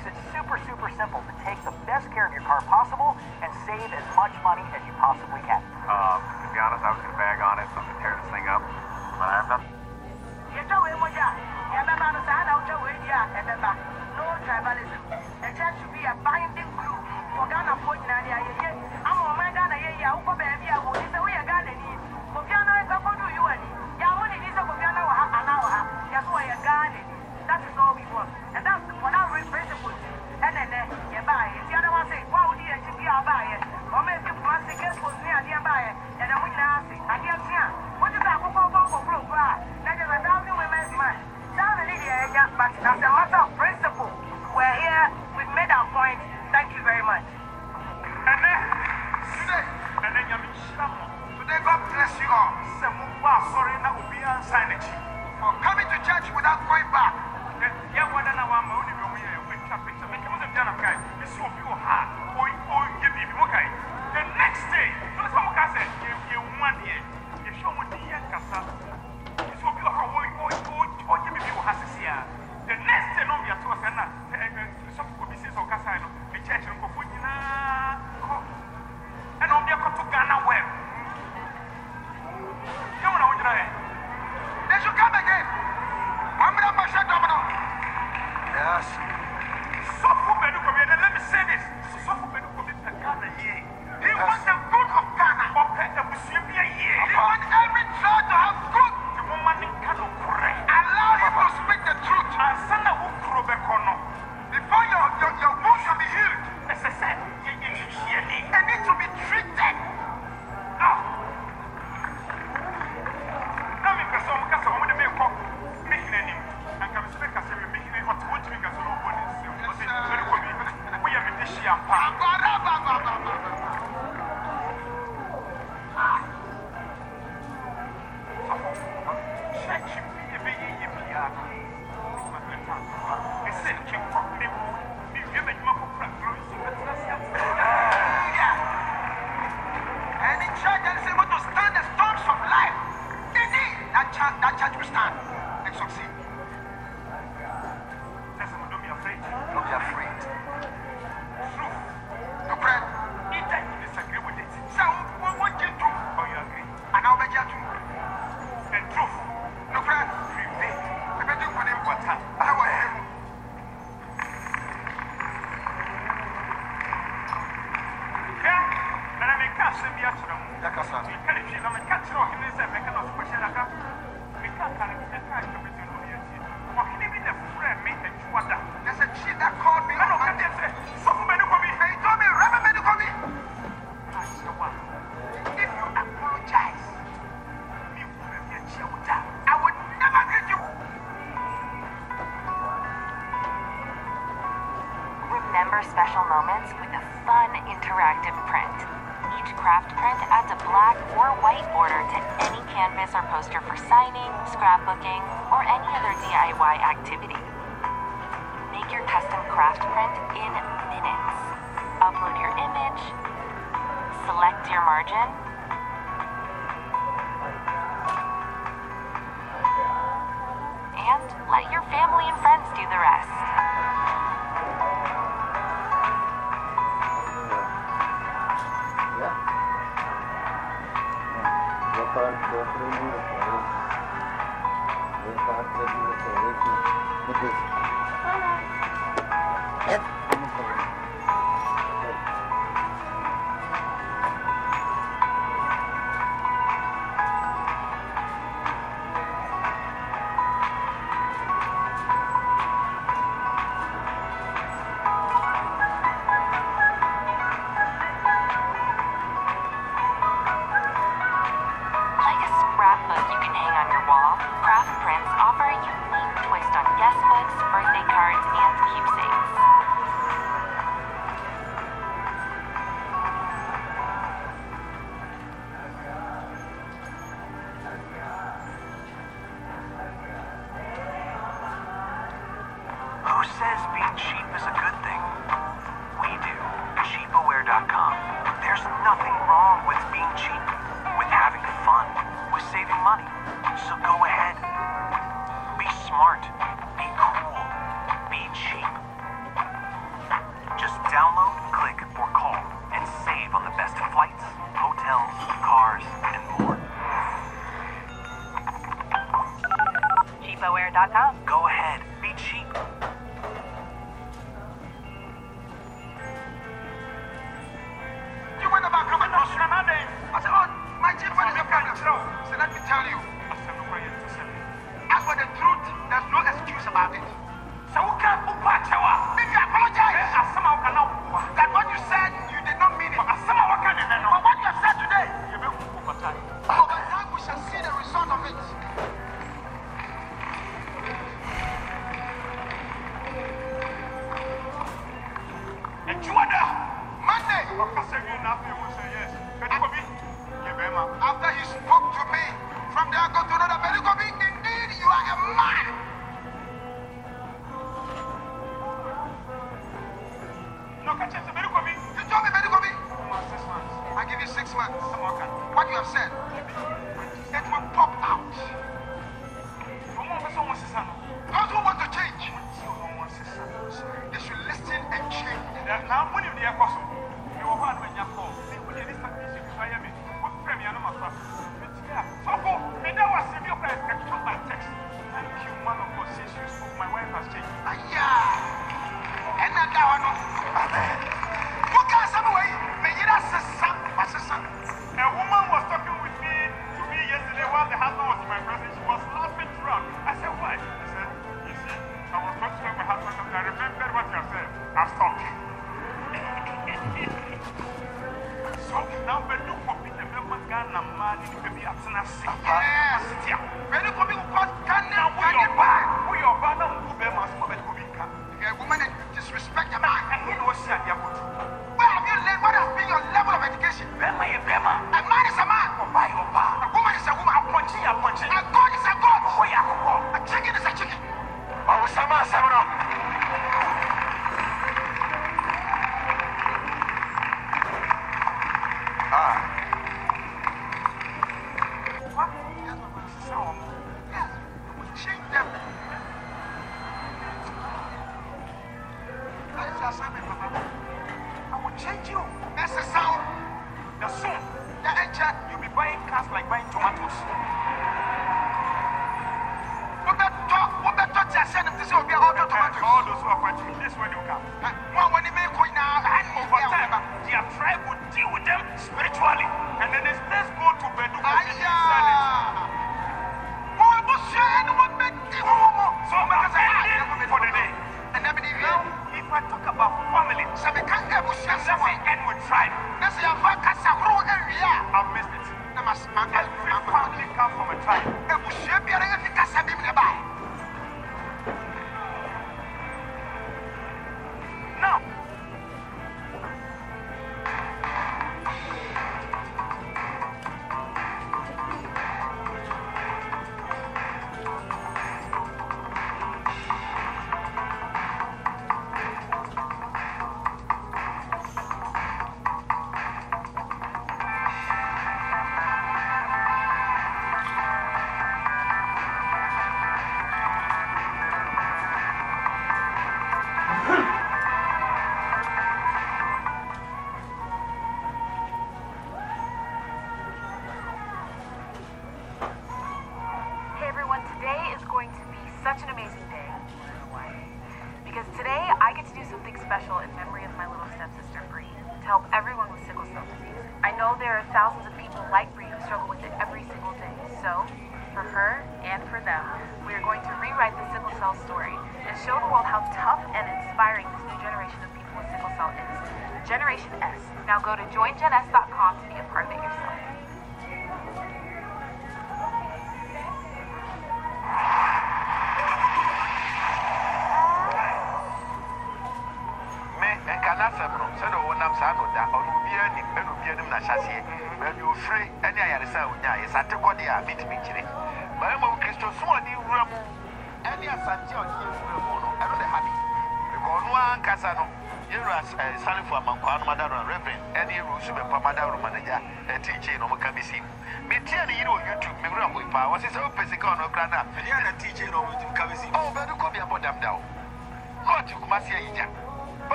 sabe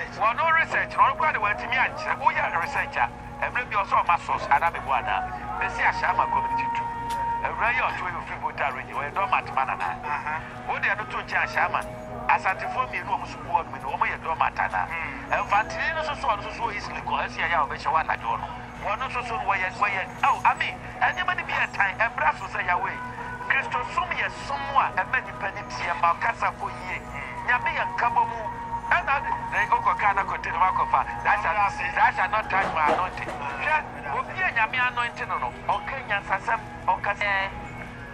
research? Well, no research. No one went to me and said, "Oh yeah, researcher." Every be also my source. And I'm a one. They say I share my community too. Every year, two of people that region. We're not much man and I. What they are not to change, Shaman. asantefoɔ mmienu ɔmo so boɔ no mu no ɔmo yɛ dɔm atana mfantini no soso ɔno soso easily kɔ ɛsi ɛyɛ a ɔbɛhyɛ wɔ anadwo no wɔno soso no wɔyɛ wɔyɛ aw ami ɛnneɛma no bi yɛ tan ɛbra so sɛ yawe kristo som yɛ som a ɛmɛ nipa ne tie ma ɔkasa kɔ yie nyame yɛ nkabɔ mu ɛna na ɔkɔ kaa na kɔte no wakɔfa that shall not touch my anointing. Hwɛ obi a nyame anointing no no. Ɔka nyansasɛm ɔkasa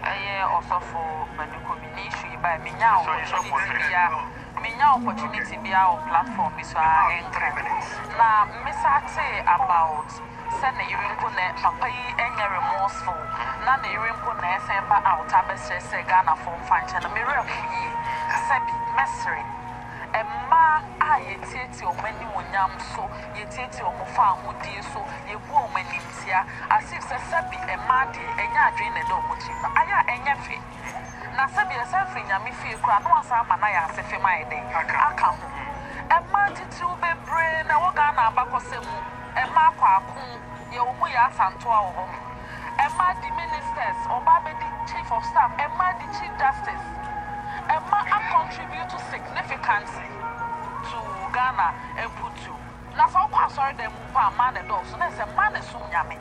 ɛyɛ ɔsɔfo maduko bi ne issue yi baa menya opportunity bia menya opportunity bia wɔ platform bi so a ɛnkra na mmesa te about sɛ ne yere mpo na papa yi ɛnyɛ remorseful. Na ne yere mpo na ɛsɛn ba out abɛsrɛ sɛ ghanafoɔ mfa nkyɛn no merɛ ho yie sɛ bi mɛsere mmaa a yɛtietie wɔn animuonyam so yɛtietie wɔn fa ahodie so yɛbu wɔn animtia asif sɛ sɛbi mmaa deɛ ɛnyɛ adwene na ɛda wɔn akyi no ayɛ a ɛnyɛ fɛ na sɛbi ɛsɛ firi nyame fie kora na wɔn ama na yɛ ase fam ayɛ dɛ aka ho. Mmaa titiriw bebree na ɛwɔ ghana abakɔsɛ mu mmaa kwaako yɛwɔ mu yɛ asantoa wɔ hɔ mmaa di ministers ɔbaa bɛdi chief of staff mmaa di chief justice Emma a contribute significantly to Ghana and Putu. Now, for what sorry, they move a man e and also, there's say man is so yummy.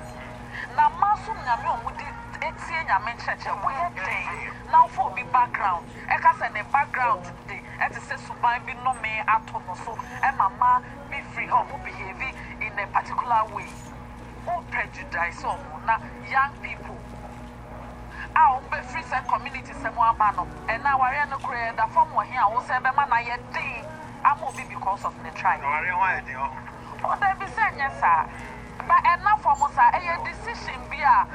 Now, Masum Yamon would etie nyame nkyerɛkyerɛ woyɛ dɛn na wofo obi background. E Ɛka sɛ ne background de ɛte sɛ suban bi nome ato no. So e ɛma ma bi firi hɔ behave in a particular way. Who prejudice ɔmo na young people a wɔbɛfiri sɛ community sɛ mo aba no ɛna awareɛ no koraa yɛda fam wɔ he a wo sɛ ɛbɛma na yɛ den ama obi because of ne tribe. Ɔda bi sɛ nyɛ saa ba ɛna fam saa ɛyɛ decision bi a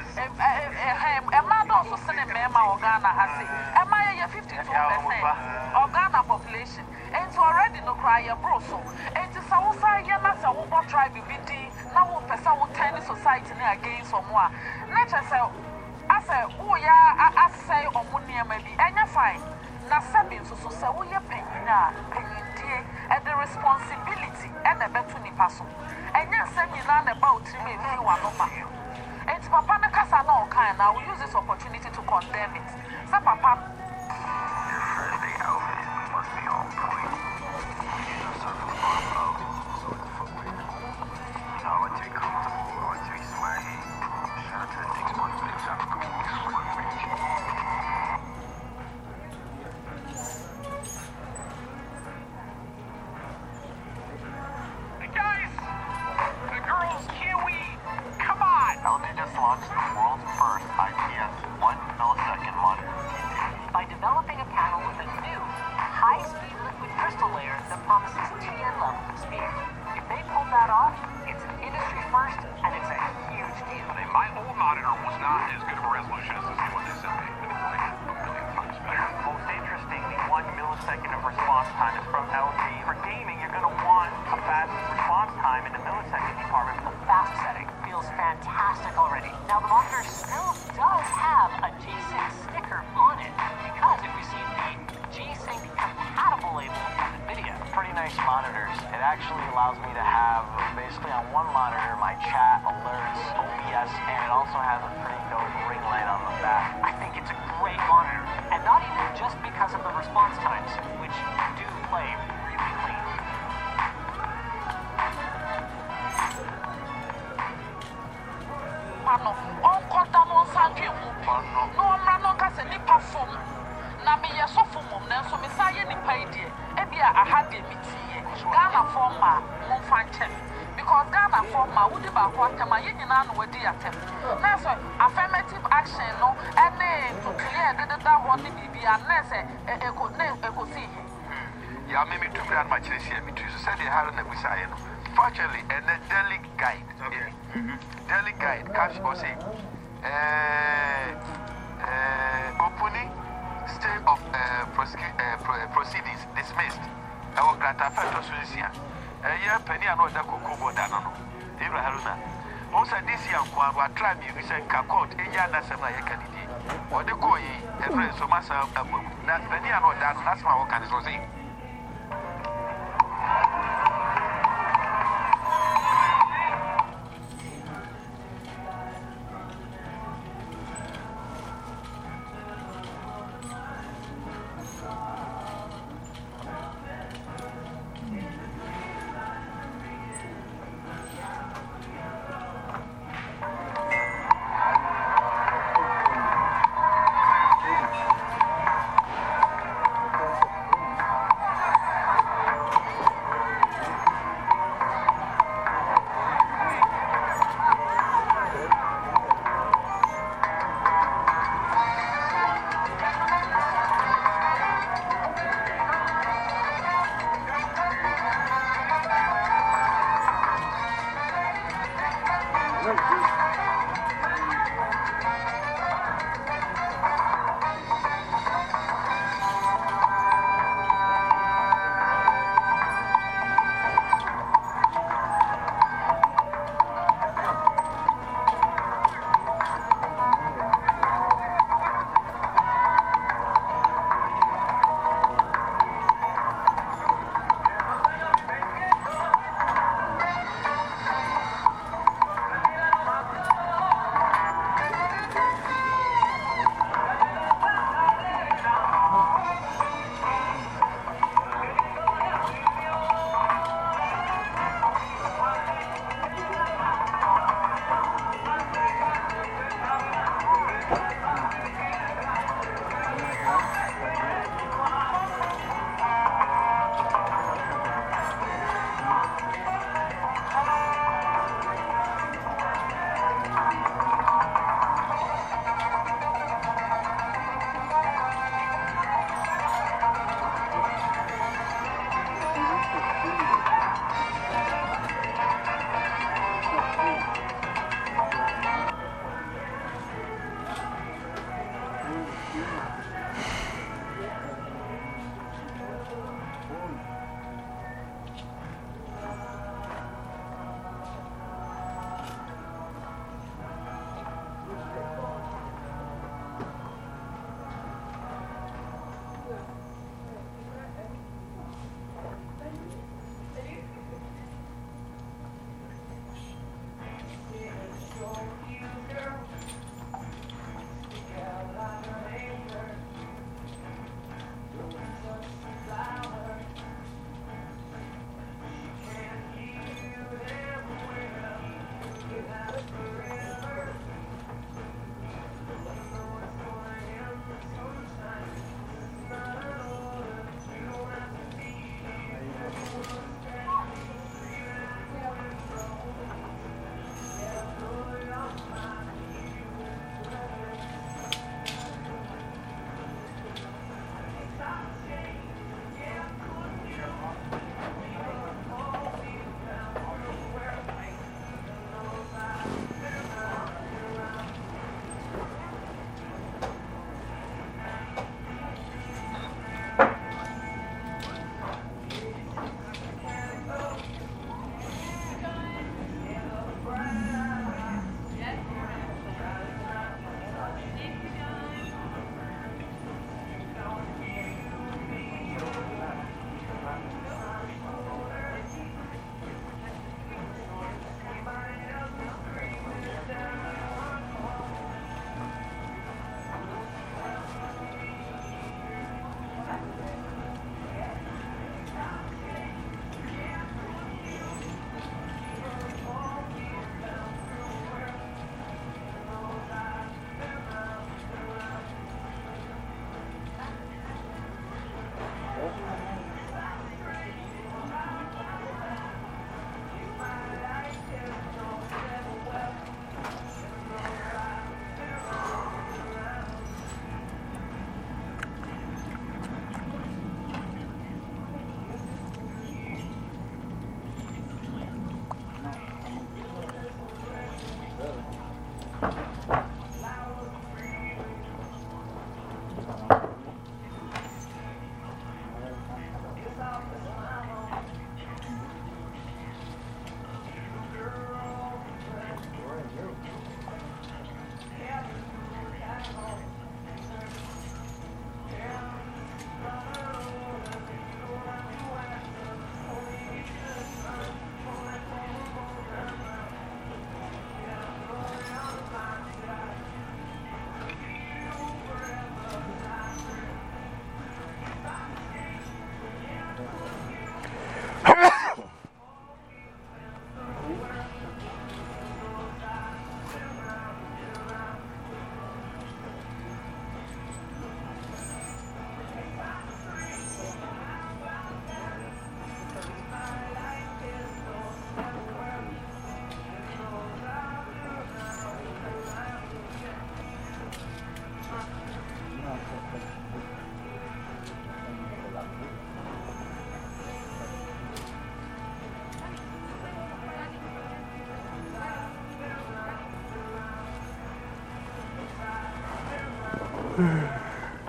ɛma dɔɔso sene mmarima wɔ ghana ha se ɛma yɛyɛ 52 percent of ghana population. Enti already no koraa yɛboro so. Enti sɛ wo sa yɛ na sɛ wobɔ tribe bi din na wopɛ sɛ wotɛn ne society ne against ɔmo a na kyerɛ sɛ asɛ woyɛ asɛe ɔmo nneɛma bi ɛnyɛ fae na sɛbi nso so sɛ woyɛ panyin a panyindie ɛde responsibility ɛna ɛbɛto nipa so ɛnyɛ nsɛm nyinaa na ɛba otiri mu efi wano ma eti papa ne kasa na ɔkan na we use this opportunity to condemn it sɛ papa. The outfit must be on point. transmission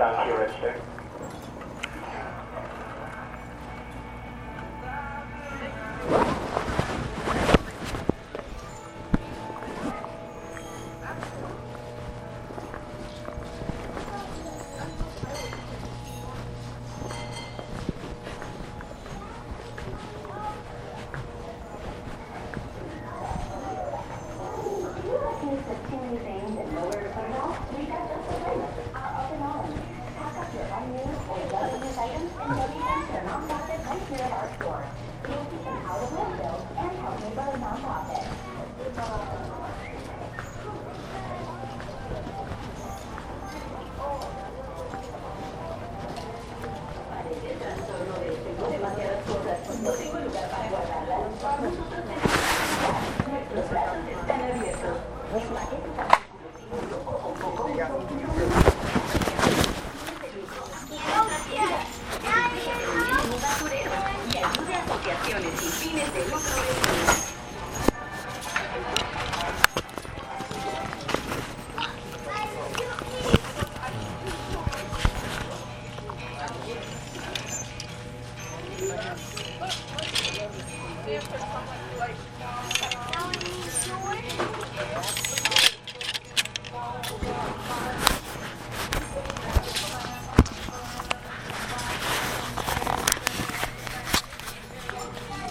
down here at 6.